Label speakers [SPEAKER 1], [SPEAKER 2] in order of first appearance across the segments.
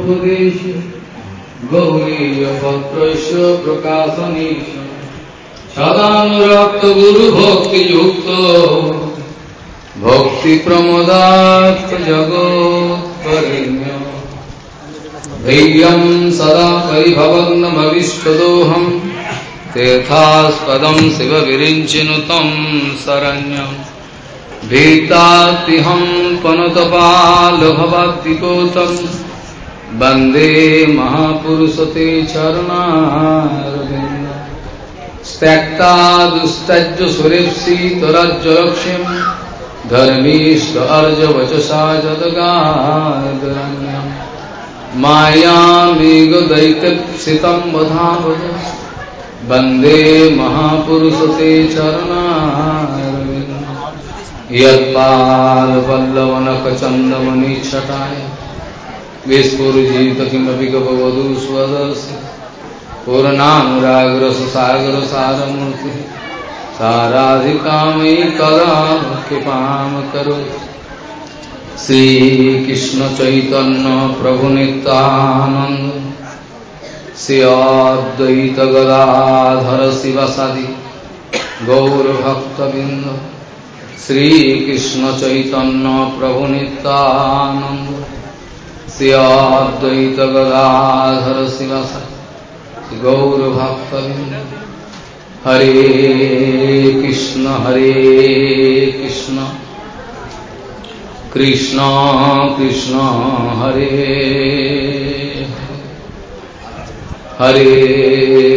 [SPEAKER 1] उपदेश गौरीयपत्रस्य प्रकाशनेश सदानुरक्त गुरुभक्तियुक्त भक्तिप्रमदात् जगोत्करिण्य धैर्यं सदा परिभवग्नमविष्टदोहं। तीर्थास्पदं शिवविरिञ्चिनु तं शरण्यम्। भीतातिहं पनुतपालभवद्दिकोतं वन्दे महापुरुषते चरणारविन्द त्यक्ता दुस्तज्ज सुरेप्सितरज्जलक्ष्यं धर्मीष्ट अर्जवचसा जदगादरण्यम् मायामेघदैत्यप्सितं वधावद वन्दे महापुरुषते चरणारविन्द यत्पादपल्लवनखचन्दमनिच्छटाय विस्फुजित किमपि गपवधु स्वदस्य पूर्णानुरागरससागरसारमूर्ति सा राधिकामयि कदा कृपां करोति श्रीकृष्णचैतन्यप्रभुनितानन्द श्रियाद्वैतगदाधर श्रीकृष्ण चैतन्य प्रभुनतानंद दैत गाधर शिव गौरभक्त हरे कृष्ण हरे कृष्ण। कृष्ण कृष्ण हरे। हरे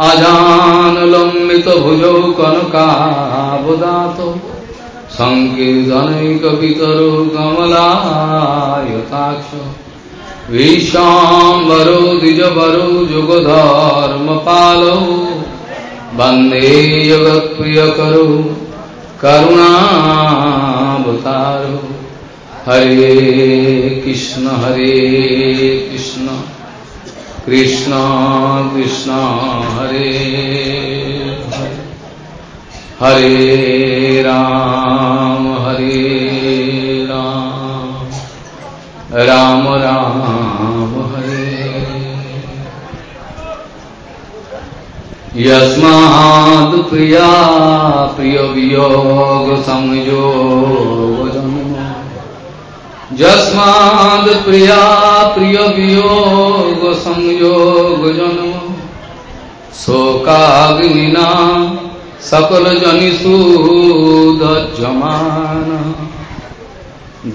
[SPEAKER 1] আজানুলম্বিত ভুজৌ কনকাবদাত সংকীর্তনৈকিতর কমলায়তাক্ষ ভীষাম্বরো দ্বিজবরো যুগধর্ম পালৌ বন্দে জগৎপ্রিয় করো করুণাবতার হরে কৃষ্ণ হরে কৃষ্ণ कृष्ण कृष्ण हरे। हरे राम हरे राम। राम राम हरे। यस्माद् प्रिया प्रियवियोग संयोग जन्म यस्माद् प्रिया प्रियवियोग संयोग जन्म शोकाग्निना सकलजनिषूदज्यमान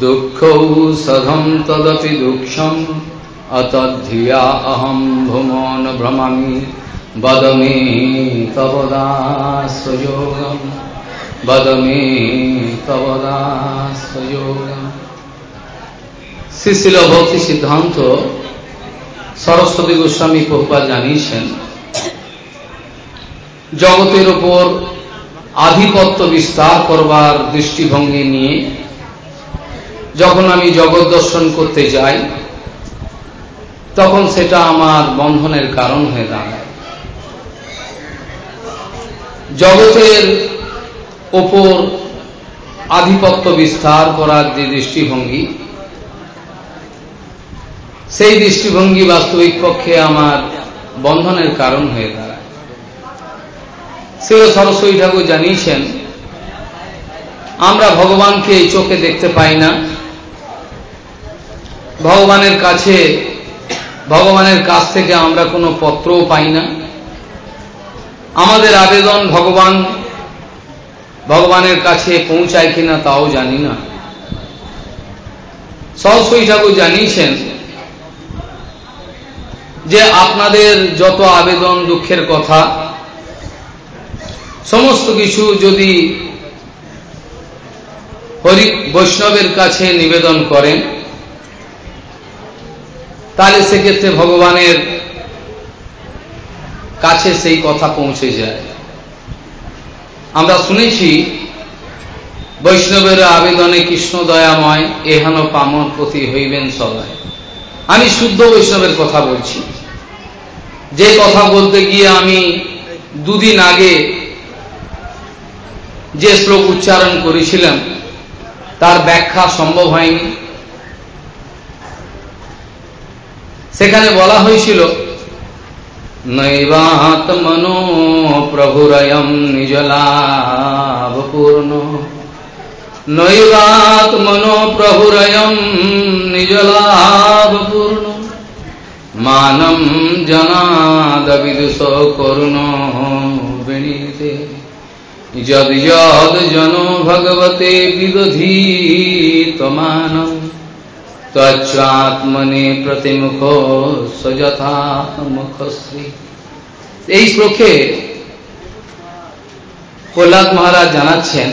[SPEAKER 1] दुःखौषधं तदपि दुःखम् अतद्धिया अहं भुवो न भ्रमामि वद मे तव दासयोगं वद मे तव दासयोगम् শ্রীশিল ভক্তি সিদ্ধান্ত সরস্বতী গোস্বামী প্রভুপা জানিয়েছেন, জগতের উপর আধিপত্য বিস্তার করবার দৃষ্টিভঙ্গি নিয়ে যখন আমি জগৎ দর্শন করতে যাই, তখন সেটা আমার বন্ধনের কারণ হয়ে দাঁড়ায়। জগতের ওপর আধিপত্য বিস্তার করার যে দৃষ্টিভঙ্গি সেই দৃষ্টিভঙ্গি বাস্তবিক পক্ষে আমার বন্ধনের কারণ হয়ে দাঁড়ায়। শ্রী সরস্বতী ঠাকুর জানিয়েছেন, আমরা ভগবানকে এই চোখে দেখতে পাই না। ভগবানের কাছে, ভগবানের কাছ থেকে আমরা কোনো পত্রও পাই না। আমাদের আবেদন ভগবান, ভগবানের কাছে পৌঁছায় কিনা তাও জানি না। সরস্বতী ঠাকুর জানিয়েছেন যে আপনাদের যত আবেদন দুঃখের কথা, সমস্ত কিছু যদি হরি বৈষ্ণবের কাছে নিবেদন করেন, তাহলে সেক্ষেত্রে ভগবানের কাছে সেই কথা পৌঁছে যায়। আমরা শুনেছি, বৈষ্ণবের আবেদনে কৃষ্ণ দয়াময়, এহানো পামন প্রতি হইবেন সবাই আমি শুদ্ধ বৈষ্ণবের কথা বলছি। যে কথা বলতে গিয়ে আমি দুদিন আগে যে শ্লোক উচ্চারণ করেছিলাম, তার ব্যাখ্যা সম্ভব হয়নি। সেখানে বলা হয়েছিল নৈবাত্মনো প্রভুরয়ম নিজলাভপূর্ণ নৈবাত্মনো প্রভুরয়ম নিজলাভপূর্ণ মানম জনাদবিদুষ করুণ বিনীতে যদ যদ জন ভগবতে বিদধীত মানম, তচ্চাত্মনে প্রতিমুখ সযথা মুখশ্রী। এই শ্লোকে প্রহ্লাদ মহারাজ জানাচ্ছেন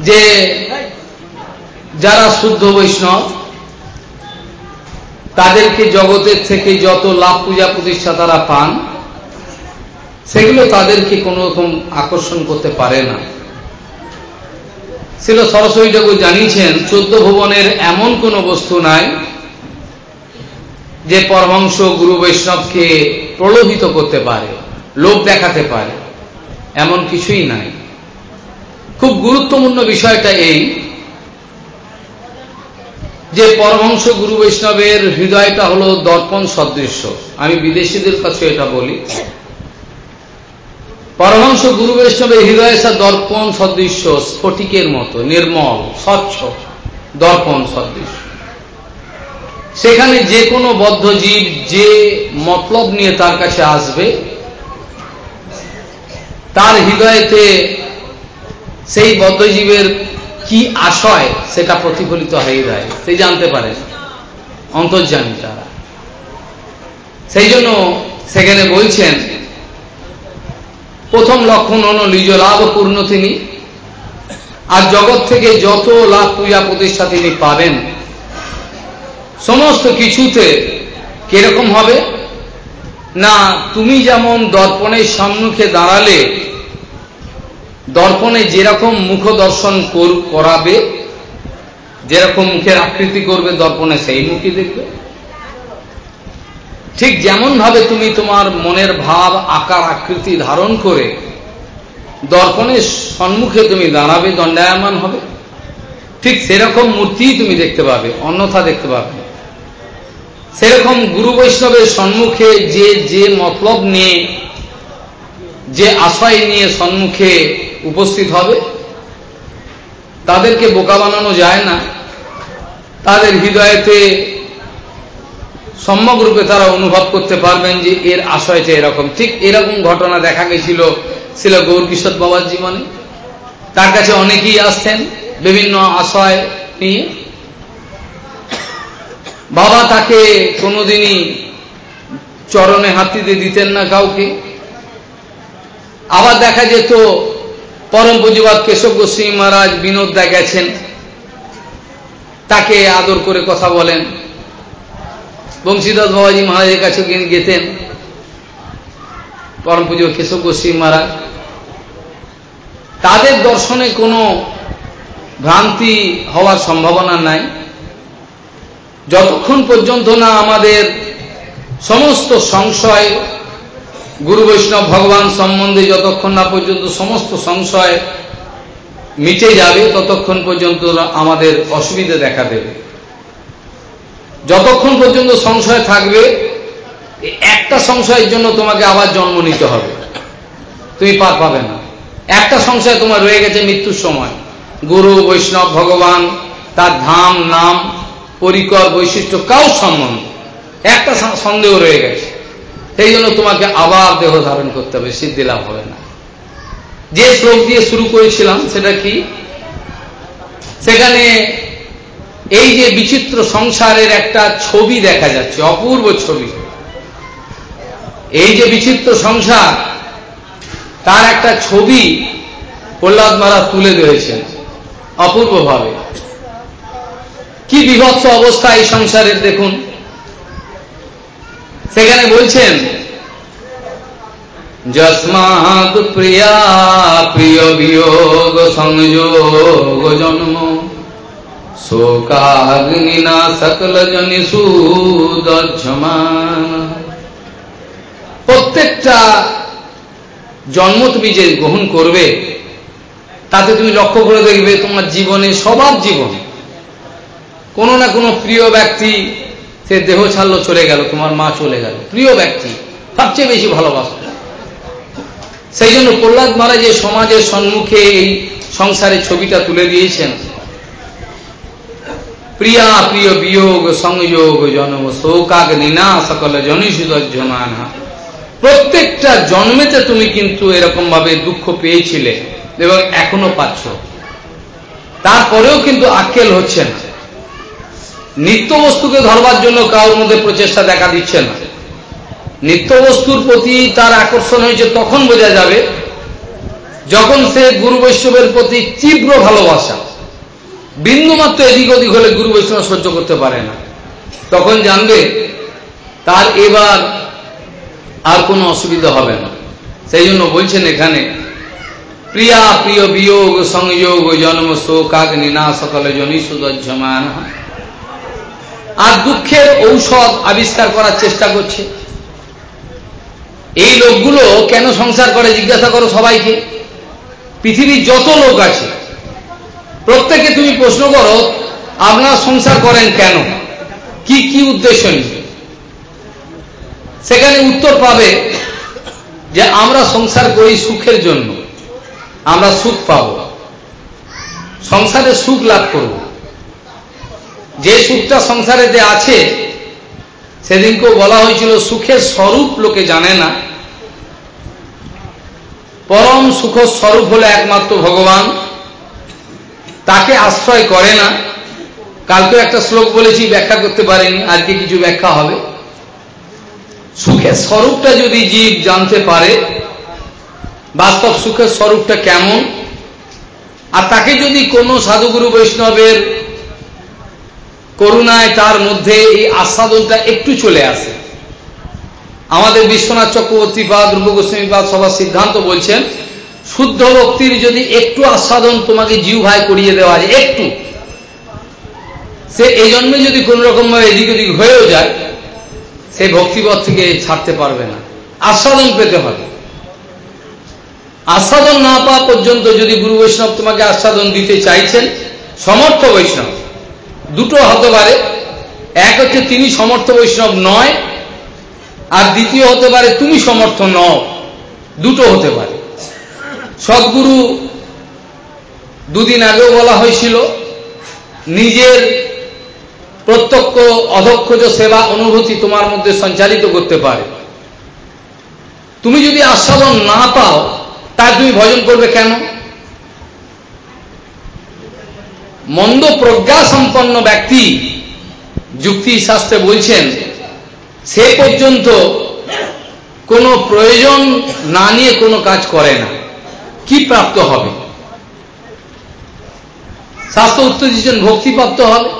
[SPEAKER 1] যে যারা শুদ্ধ বৈষ্ণব তাদেরকে জগতের থেকে যত লাভ পূজা প্রতিষ্ঠা তারা পান, সেগুলো তাদেরকে কোনো রকম আকর্ষণ করতে পারে না। ছিল সরস্বতী ঠাকুর জানিয়েছেন, চোদ্দ ভুবনের এমন কোন বস্তু নাই যে পরমাংশ গুরু বৈষ্ণবকে প্রলোভিত করতে পারে, লোভ দেখাতে পারে, এমন কিছুই নাই। খুব গুরুত্বপূর্ণ বিষয়টা এই যে পরমহংস গুরু বৈষ্ণবের হৃদয়টা হল দর্পণ সদৃশ্য। আমি বিদেশিদের কাছে এটা বলি। পরমহংস গুরু বৈষ্ণবের হৃদয় সা দর্পণ সদৃশ্য, স্ফটিকের মতো, নির্মল, স্বচ্ছ দর্পণ সদৃশ্য। সেখানে যে কোনো বদ্ধজীব যে মতলব নিয়ে তার কাছে আসবে, তার হৃদয়েতে সেই বদ্ধজীবের কি আশয় সেটা প্রতিফলিত হয়ে যায়। সেই জানতে পারে। অন্তর্জামী তারা। সেই জন্য সেখানে বলছেন, প্রথম লক্ষণ হল নিজ লাভ পূর্ণ তিনি, আর জগৎ থেকে যত লাভ পূজা প্রতিষ্ঠা তিনি পাবেন, সমস্ত কিছুতে কীরকম হবে? না, তুমি যেমন দর্পণের সম্মুখে দাঁড়ালে দর্পণে যেরকম মুখ দর্শন করাবে, যেরকম মুখের আকৃতি করবে দর্পণে সেই মুখই দেখবে। ঠিক যেমন ভাবে তুমি তোমার মনের ভাব, আকার, আকৃতি ধারণ করে দর্পণের সম্মুখে তুমি দাঁড়াবে, দণ্ডায়মান হবে, ঠিক সেরকম মূর্তি তুমি দেখতে পাবে, অন্যথা দেখতে পাবে সেরকম গুরু বৈষ্ণবের সম্মুখে যে যে মতলব নিয়ে, যে আশয় নিয়ে সম্মুখে উপস্থিত হবে। তাদেরকে বোকা বানানো যায় না। তাদের হৃদয়েতে সম্যকরূপে তারা অনুভব করতে পারবেন যে এর আশয়টা এরকম। ঠিক এরকম ঘটনা দেখা গেছিল, ছিল গৌর কিশোর বাবার জীবনে তার কাছে অনেকেই আসতেন বিভিন্ন আশয় নিয়ে। বাবা তাকে কোনোদিনই চরণে হাতিতে দিতেন না কাউকে। আবার দেখা যেত পরম পুঁজিবাদ কেশব গোস্বামী মহারাজ বিনোদ দা গেছেন। তাকে আদর করে কথা বলেন। বংশীদাস বাবাজি মহারাজের কাছে গেতেন। পরম পুজো কেশব গোস্বামী মহারাজ। তাদের দর্শনে কোনো ভ্রান্তি হওয়ার সম্ভাবনা নাই। যতক্ষণ পর্যন্ত না আমাদের সমস্ত সংশয় গুরু বৈষ্ণব ভগবান সম্বন্ধে যতক্ষণ না পর্যন্ত সমস্ত সংশয় মিটে যাবে, ততক্ষণ পর্যন্ত আমাদের অসুবিধে দেখা দেবে। যতক্ষণ পর্যন্ত সংশয় থাকবে একটা সংশয়ের জন্য তোমাকে আবার জন্ম নিতে হবে। তুমি পার পাবে না। একটা সংশয় তোমার রয়ে গেছে মৃত্যুর সময়। গুরু, বৈষ্ণব, ভগবান, তার ধাম, নাম, পরিকর, বৈশিষ্ট্য কাউ সম্বন্ধ। একটা সন্দেহ রয়ে গেছে। সেই জন্য তোমাকে আবার দেহ ধারণ করতে হবে, সিদ্ধি লাভ হবে না। যে শ্লোক দিয়ে শুরু করেছিলাম, সেটা কি? সেখানে এই যে বিচিত্র সংসারের একটা ছবি দেখা যাচ্ছে, অপূর্ব ছবি। এই যে বিচিত্র সংসার, তার একটা ছবি প্রহ্লাদ মারা তুলে ধরেছেন, অপূর্বভাবে। কি বিভৎস অবস্থা এই সংসারের, দেখুন। সেখানে বলছেন, যস্মাৎ প্রিয়া প্রিয় বিয়োগ সংযোগ জন্ম। শোকাগ্নিনা সকল জনি সুদর্শমান প্রত্যেকটা জন্ম তুমি যে গ্রহণ করবে, তাতে তুমি লক্ষ্য করে দেখবে তোমার জীবনে সবার জীবন। কোনো না কোনো প্রিয় ব্যক্তি সে দেহ ছাড়লো, চলে গেল, তোমার মা চলে গেল। প্রিয় ব্যক্তি, সবচেয়ে বেশি ভালোবাসত সেই জন্য প্রহ্লাদ মহারাজ যে সমাজের সম্মুখে এই সংসারের ছবিটা তুলে দিয়েছেন, প্রিয়া, প্রিয় বিয়োগ, সংযোগ, জন্ম, শোকাগ, নিনা, সকল জনিসুদর্জমানা প্রত্যেকটা জন্মেতে তুমি কিন্তু এরকম ভাবে দুঃখ পেয়েছিলে এবং এখনও পাচ্ছ। তারপরেও কিন্তু আক্কেল হচ্ছে না। নিত্য বস্তুকে ধরবার জন্য কারোর মধ্যে প্রচেষ্টা দেখা দিচ্ছে না। নিত্য বস্তুর প্রতি তার আকর্ষণ হয়েছে, তখন বোঝা যাবে যখন সে গুরু বৈষ্ণবের প্রতি তীব্র ভালোবাসা, বিন্দুমাত্র এদিক ওদিক হলে গুরু বৈষ্ণব সহ্য করতে পারে না, তখন জানবে তার এবার আর কোনো অসুবিধা হবে না। সেই জন্য বলছেন এখানে, প্রিয়া, প্রিয় বিয়োগ, সংযোগ, জন্ম শোকাগ নিনা সকলে জনি সুদর্যমান আর দুঃখের ঔষধ আবিষ্কার করার চেষ্টা করছে। এই লোকগুলো কেন সংসার করে, জিজ্ঞাসা করো সবাইকে। পৃথিবীর যত লোক আছে, প্রত্যেকে তুমি প্রশ্ন করো, আপনারা সংসার করেন কেন? কি কি উদ্দেশ্য নিয়ে? সেখানে উত্তর পাবে যে আমরা সংসার করি সুখের জন্য। আমরা সুখ পাব। সংসারে সুখ লাভ করব। যে সুখটা সংসারেতে আছে, সেদিনকেও বলা হয়েছিল, সুখের স্বরূপ লোকে জানে না। পরম সুখ স্বরূপ হলে একমাত্র ভগবান। তাকে আশ্রয় করে না। কালকে একটা শ্লোক বলেছি, ব্যাখ্যা করতে পারেনি, আজকে কিছু ব্যাখ্যা হবে। সুখের স্বরূপটা যদি জীব জানতে পারে, বাস্তব সুখের স্বরূপটা কেমন? আর তাকে যদি কোনো সাধুগুরু বৈষ্ণবের করুণায় তার মধ্যে এই আস্বাদনটা একটু চলে আসে। আমাদের বিশ্বনাথ চক্রবর্তী বা ধ্রুব গোস্বামীপাদ সবার সিদ্ধান্ত বলছেন, শুদ্ধ ভক্তির যদি একটু আস্বাদন তোমাকে জিউ ভাই করিয়ে দেওয়া যায়, একটু। সে এই জন্মে যদি কোন রকম ভাবে এদিক ওদিক হয়েও যায়, সে ভক্তিপথ থেকে ছাড়তে পারবে না। আস্বাদন পেতে হবে। আস্বাদন না পাওয়া পর্যন্ত যদি গুরু বৈষ্ণব তোমাকে আস্বাদন দিতে চাইছেন, সমর্থ বৈষ্ণব দুটো হতে পারে। এক হচ্ছে তিনি সমর্থ বৈষ্ণব নয়, আর দ্বিতীয় হতে পারে তুমি সমর্থ নও। দুটো হতে পারে। সদ্গুরু দুদিন আগেও বলা হয়েছিল, নিজের প্রত্যক্ষ অধক্ষজ সেবা অনুভূতি তোমার মধ্যে সঞ্চালিত করতে পারে। তুমি যদি আস্বাদন না পাও তাই তুমি ভজন করবে কেন? মন্দ প্রজ্ঞা সম্পন্ন ব্যক্তি যুক্তি শাস্ত্রে বলছেন, সে পর্যন্ত কোনো প্রয়োজন না নিয়ে কোনো কাজ করে না। কি প্রাপ্ত হবে? শাস্ত্র উত্তর দিচ্ছেন ভক্তিপ্রাপ্ত হবে।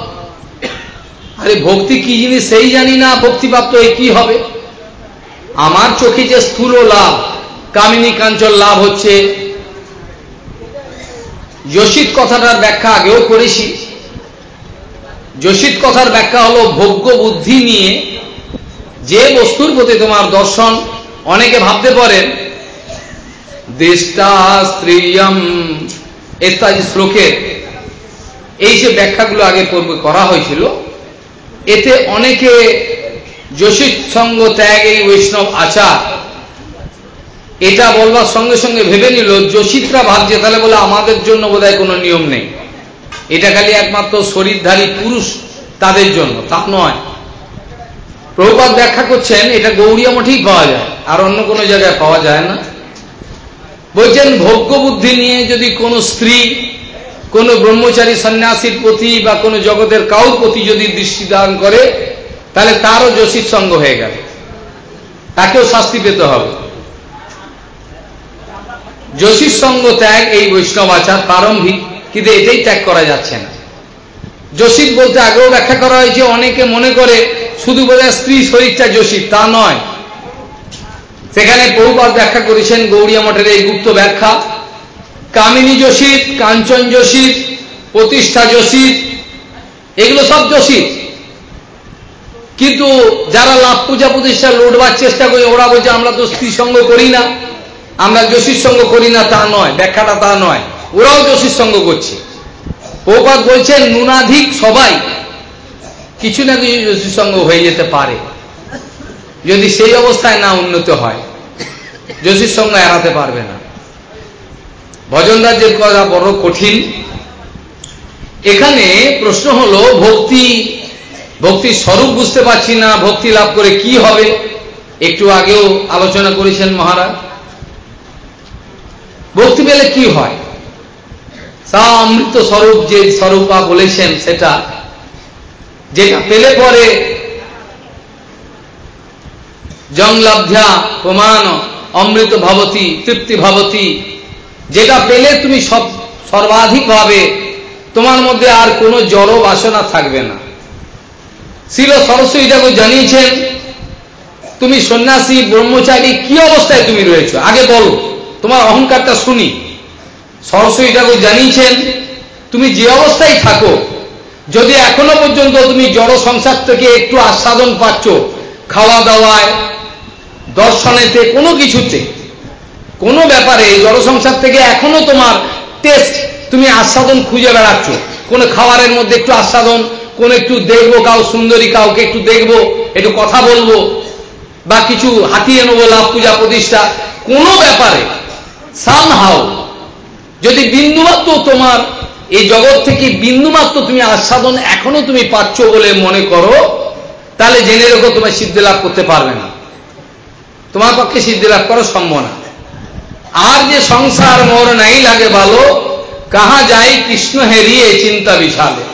[SPEAKER 1] আরে ভক্তি কি জিনিস সেই জানি না, ভক্তিপ্রাপ্ত হয়ে কি হবে? আমার চোখে যে স্থূল লাভ, কামিনী কাঞ্চল লাভ হচ্ছে যোশিত কথাটার ব্যাখ্যা আগেও করেছি। যোশিত কথার ব্যাখ্যা হলো ভোগ্য বুদ্ধি নিয়ে যে বস্তুর প্রতি তোমার দর্শন, অনেকে ভাবতে পারেন দেশটা স্ত্রীয়ম ইত্যাদি শ্লোকের এই যে ব্যাখ্যাগুলো আগে করা হয়েছিল, এতে অনেকে যোশিত সঙ্গ ত্যাগ এই বৈষ্ণব আচার এটা বলবার সঙ্গে সঙ্গে ভেবে নিল যোশিতরা ভাবছে, তাহলে বলে আমাদের জন্য বোধহয় কোনো নিয়ম নেই। এটা খালি একমাত্র শরীরধারী পুরুষ তাদের জন্য, তা নয়। প্রভুপাত ব্যাখ্যা করছেন, এটা গৌরিয়া মঠেই পাওয়া যায়, আর অন্য কোনো জায়গায় পাওয়া যায় না। বলছেন ভোগ্য বুদ্ধি নিয়ে যদি কোনো স্ত্রী, কোনো ব্রহ্মচারী সন্ন্যাসীর প্রতি বা কোনো জগতের কাউর প্রতি যদি দৃষ্টি দান করে, তাহলে তারও যোশীর সঙ্গ হয়ে গেল। তাকেও শাস্তি পেতে হবে। যোশীর সঙ্গ ত্যাগ এই বৈষ্ণব আচার প্রারম্ভিক, কিন্তু এটাই ত্যাগ করা যাচ্ছে না। যোশীর বলতে আগেও ব্যাখ্যা করা হয়েছে অনেকে মনে করে শুধু বোধহয় স্ত্রী শরীরটা যোশীর, তা নয়। সেখানে বহুবার ব্যাখ্যা করেছেন গৌরিয়া মঠের এই গুপ্ত ব্যাখ্যা। কামিনী যোশীর, কাঞ্চন যোশীর, প্রতিষ্ঠা যোশীর, এগুলো সব যোশীর। কিন্তু যারা লাভ পূজা প্রতিষ্ঠা লুটবার চেষ্টা করি, ওরা বলছে, আমরা তো স্ত্রী সঙ্গ করি না। আমরা যোশীর সঙ্গ করি না, তা নয়। ব্যাখ্যাটা তা নয়। ওরাও যোশীর সঙ্গ করছে। প্রপাত বলছেন, নুনাধিক সবাই কিছু না কিছু যোশীর সঙ্গ হয়ে যেতে পারে। যদি সেই অবস্থায় না উন্নত হয়, যোশীর সঙ্গ এড়াতে পারবে না। ভজন রাজ্যের কথা বড় কঠিন। এখানে প্রশ্ন হলো, ভক্তি, ভক্তির স্বরূপ বুঝতে পারছি না, ভক্তি লাভ করে কি হবে? একটু আগেও আলোচনা করেছেন মহারাজ। ভক্তি পেলে কি হয়? সা অমৃত স্বরূপ যে স্বরূপা বলেছেন সেটা যেটা পেলে পরে জংলাভ্যা প্রমাণ অমৃত ভবতী, তৃপ্তি ভবতী, যেটা পেলে তুমি সব সর্বাধিক সর্বাধিকভাবে তোমার মধ্যে আর কোনো জড় বাসনা থাকবে না। শিল সরস্বতী ঠাকুর জানিয়েছেন, তুমি সন্ন্যাসী, ব্রহ্মচারী, কি অবস্থায় তুমি রয়েছ? আগে বলো। তোমার অহংকারটা শুনি। সরস্বতী ঠাকুর জানিয়েছেন, তুমি যে অবস্থায় থাকো, যদি এখনও পর্যন্ত তুমি জড় সংসার থেকে একটু আস্বাদন পাচ্ছ খাওয়া দাওয়ায় দর্শনেতে, কোনো কিছুতে, কোনো ব্যাপারে জড় সংসার থেকে এখনও তোমার টেস্ট তুমি আস্বাদন খুঁজে বেড়াচ্ছ। কোনো খাবারের মধ্যে একটু আস্বাদন, কোন একটু দেখব কাউ সুন্দরী, কাউকে একটু দেখব, একটু কথা বলব, বা কিছু হাতিয়ে নেব লাভ পূজা প্রতিষ্ঠা, কোনো ব্যাপারে সামহাও যদি বিন্দুমাত্র তোমার এই জগৎ থেকে বিন্দুমাত্র তুমি আস্বাদন এখনও তুমি পাচ্ছ বলে মনে করো, তাহলে জেনে রেখো তোমার সিদ্ধি লাভ করতে পারবে না। তোমার পক্ষে সিদ্ধি লাভ করা সম্ভব না। আর যে সংসার মোর নাই লাগে ভালো, কাহা যাই কৃষ্ণ হেরিয়ে চিন্তা বিশালে।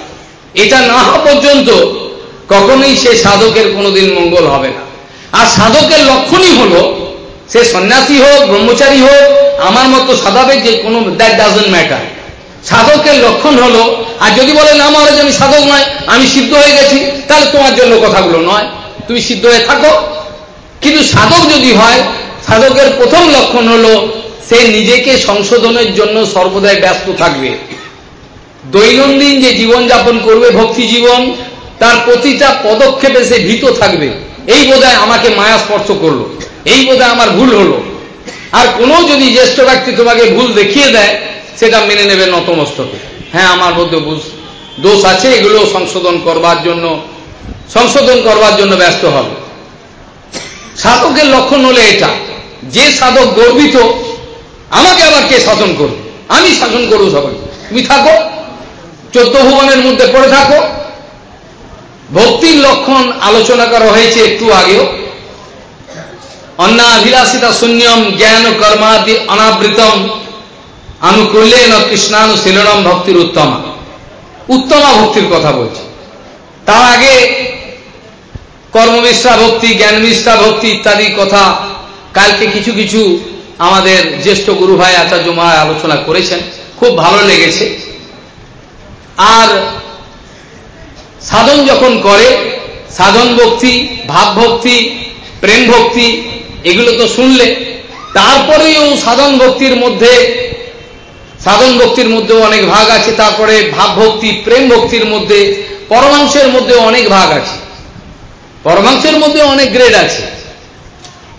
[SPEAKER 1] এটা না হওয়া পর্যন্ত কখনোই সে সাধকের কোনোদিন মঙ্গল হবে না। আর সাধকের লক্ষণই হল, সে সন্ন্যাসী হোক, ব্রহ্মচারী হোক আমার মতো সাধাবে যে কোনো দ্যাট ডাজেন্ট ম্যাটার সাধকের লক্ষণ হলো, আর যদি বলেন আমার আমি সাধক নয়, আমি সিদ্ধ হয়ে গেছি, তাহলে তোমার জন্য কথাগুলো নয়। তুমি সিদ্ধ হয়ে থাকো। কিন্তু সাধক যদি হয়, সাধকের প্রথম লক্ষণ হলো, সে নিজেকে সংশোধনের জন্য সর্বদাই ব্যস্ত থাকবে। দৈনন্দিন যে জীবনযাপন করবে, ভক্তি জীবন, তার প্রতিটা পদক্ষেপে সে ভীত থাকবে। এই বোধহয় আমাকে মায়া স্পর্শ করল। এই বোধহয় আমার ভুল হলো। আর কোনো যদি জ্যেষ্ঠ ব্যক্তি তোমাকে ভুল দেখিয়ে দেয়, সেটা মেনে নেবে নতমস্তকে। হ্যাঁ আমার মধ্যে দোষ আছে, এগুলো সংশোধন করবার জন্য, সংশোধন করবার জন্য ব্যস্ত হবে। সাধকের লক্ষণ হলে এটা, যে সাধক গর্বিত, আমাকে আবার কে শাসন করবে? আমি শাসন করব সবাই। তুমি থাকো, চোদ্দ ভুবনের মধ্যে পড়ে থাকো। ভক্তির লক্ষণ আলোচনা করা হয়েছে একটু আগেও। অন্নাভিলাষিতা শূন্যম, জ্ঞান কর্মাদি অনাবৃতম। আনুকূল্যেন কৃষ্ণানুশীলনম ভক্তির উত্তমা। উত্তমা ভক্তির কথা বলছি। তার আগে কর্মবিশ্রা ভক্তি জ্ঞান জ্ঞানবিশ্রা ভক্তি ইত্যাদি কথা কালকে কিছু কিছু আমাদের জ্যেষ্ঠ গুরু ভাই আচার্য মহারাজ আলোচনা করেছেন। খুব ভালো লেগেছে। আর সাধন যখন করে, সাধন ভক্তি, ভাব ভক্তি, প্রেম ভক্তি এগুলো তো শুনলে তারপরেও সাধন ভক্তির মধ্যে, সাধন ভক্তির মধ্যেও অনেক ভাগ আছে, তারপরে ভাব ভক্তি, প্রেম ভক্তির মধ্যে, পরমাংশের মধ্যে অনেক ভাগ আছে। পরমাংশের মধ্যে অনেক গ্রেড আছে।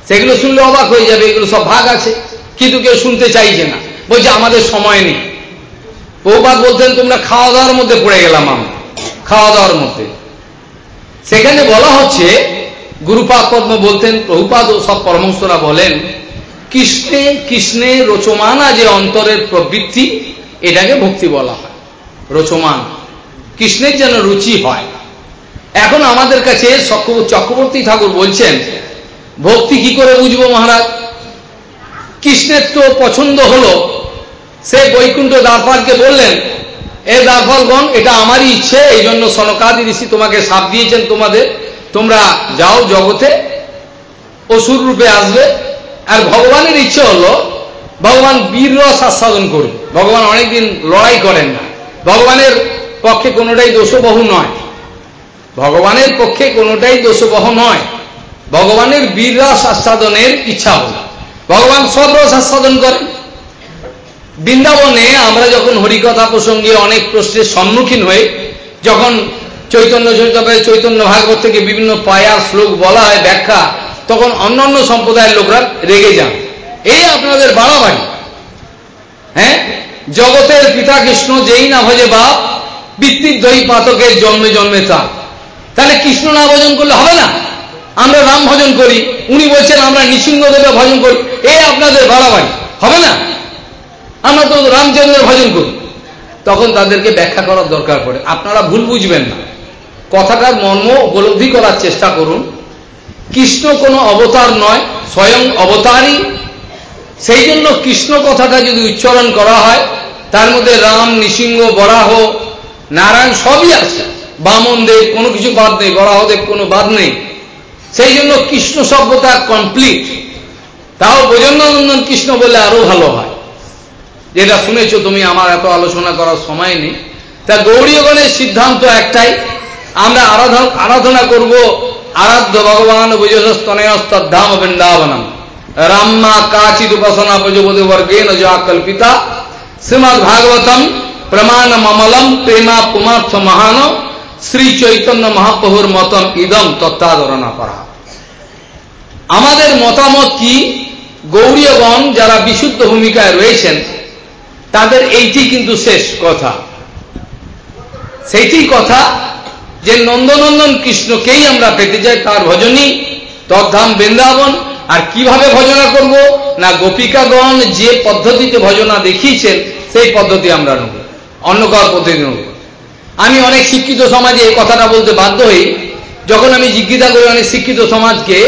[SPEAKER 1] সেগুলো শুনলে অবাক হয়ে যাবে, এগুলো সব ভাগ আছে। কিন্তু কেউ শুনতে চাইছে না। বলছে, আমাদের সময় নেই। বহুপাত বলতেন, তোমরা খাওয়া দাওয়ার মধ্যে পড়ে গেলাম আমরা। খাওয়া দাওয়ার মধ্যে। সেখানে বলা হচ্ছে গুরুপাদ পদ্ম বলতেন, প্রভুপাদ ও সব পরমংসরা বলেন, কৃষ্ণে কৃষ্ণে রচমানা যে অন্তরের প্রবৃত্তি, এটাকে ভক্তি বলা হয়। রচমান। কৃষ্ণের যেন রুচি হয়। এখন আমাদের কাছে চক্রবর্তী ঠাকুর বলছেন, ভক্তি কি করে বুঝব মহারাজ? কৃষ্ণের তো পছন্দ হলো। সে বৈকুণ্ঠ দ্বারপালকে বললেন, এ দ্বারপালগণ, এটা আমারই ইচ্ছে এই জন্য সনকাদি ঋষি তোমাকে সাপ দিয়েছেন তোমাদের। তোমরা যাও জগতে, অসুর রূপে আসবে, আর ভগবানের ইচ্ছে হলো, ভগবান বীর রস আস্বাদন করবে ভগবান অনেকদিন লড়াই করেন না। ভগবানের পক্ষে কোনোটাই দোষবহ নয়। ভগবানের পক্ষে কোনোটাই দোষবহ নয়। ভগবানের বীর রস আস্বাদনের ইচ্ছা হল। ভগবান সব রস আস্বাদন করেন। বৃন্দাবনে আমরা যখন হরিকথা প্রসঙ্গে অনেক প্রশ্নের সম্মুখীন হয়ে যখন চৈতন্য চরিতবে চৈতন্য ভাগবত থেকে বিভিন্ন পায়া, শ্লোক বলা হয়, ব্যাখ্যা, তখন অন্যান্য সম্প্রদায়ের লোকরা রেগে যান। এই আপনাদের বাড়াবাড়ি। হ্যাঁ? জগতের পিতা কৃষ্ণ যেই না ভজে বাপ বৃত্তির দই পাতকের জন্মে জন্মে তা। তাহলে কৃষ্ণ না ভজন করলে হবে না? আমরা রাম ভজন করি, উনি বলছেন আমরা নৃসিংহদেবে ভজন করি। এই আপনাদের বাড়াবাড়ি। হবে না? আমরা তো রামচন্দ্রের ভজন করি। তখন তাদেরকে ব্যাখ্যা করার দরকার পড়ে। আপনারা ভুল বুঝবেন না। কথাটার মর্ম উপলব্ধি করার চেষ্টা করুন। কৃষ্ণ কোনো অবতার নয়, স্বয়ং অবতারই। সেই জন্য কৃষ্ণ কথাটা যদি উচ্চারণ করা হয়, তার মধ্যে রাম, নৃসিংহ, বরাহ, নারায়ণ সবই আছে। বামন দেব, কোনো কিছু বাদ নেই বরাহদেব কোনো বাদ নেই। সেই জন্য কৃষ্ণ সভ্যতা কমপ্লিট তাও বৈজন্যানন্দন কৃষ্ণ বলে আরও ভালো হয়। যেটা শুনেছ তুমি, আমার এত আলোচনা করার সময় নেই। তা গৌরীয়গণের সিদ্ধান্ত একটাই আমরা আরাধনা আরাধনা করব। আরাধ্য ভগবান বুঝস্তনয়স্তধাম বৃন্দাবনম। রাম্মা কাচিদ উপাসনা প্রজপতি বর্গেন যা কল্পিতা শ্রীমদ ভাগবতম প্রমাণ মমলম প্রেমা পুমার্থ মহান শ্রী চৈতন্য মহাপ্রভুর মতন ইদম তত্ত্বাদরণা করা। আমাদের মতামত কি? গৌরীয়গণ যারা বিশুদ্ধ ভূমিকায় রয়েছেন, তাদের এইটি কিন্তু শেষ কথা। সেইটি কথা যে নন্দনন্দন কৃষ্ণকেই আমরা পেতে চাই তার ভজনই তদ্ধাম বৃন্দাবন। আর কীভাবে ভজনা করব? না, গোপিকাগণ যে পদ্ধতিতে ভজনা দেখিয়েছেন, সেই পদ্ধতি আমরা নেব। অন্য কার পদ্ধতি নেব। আমি অনেক শিক্ষিত সমাজে এই কথাটা বলতে বাধ্য হই। যখন আমি জিজ্ঞাসা করি অনেক শিক্ষিত সমাজকে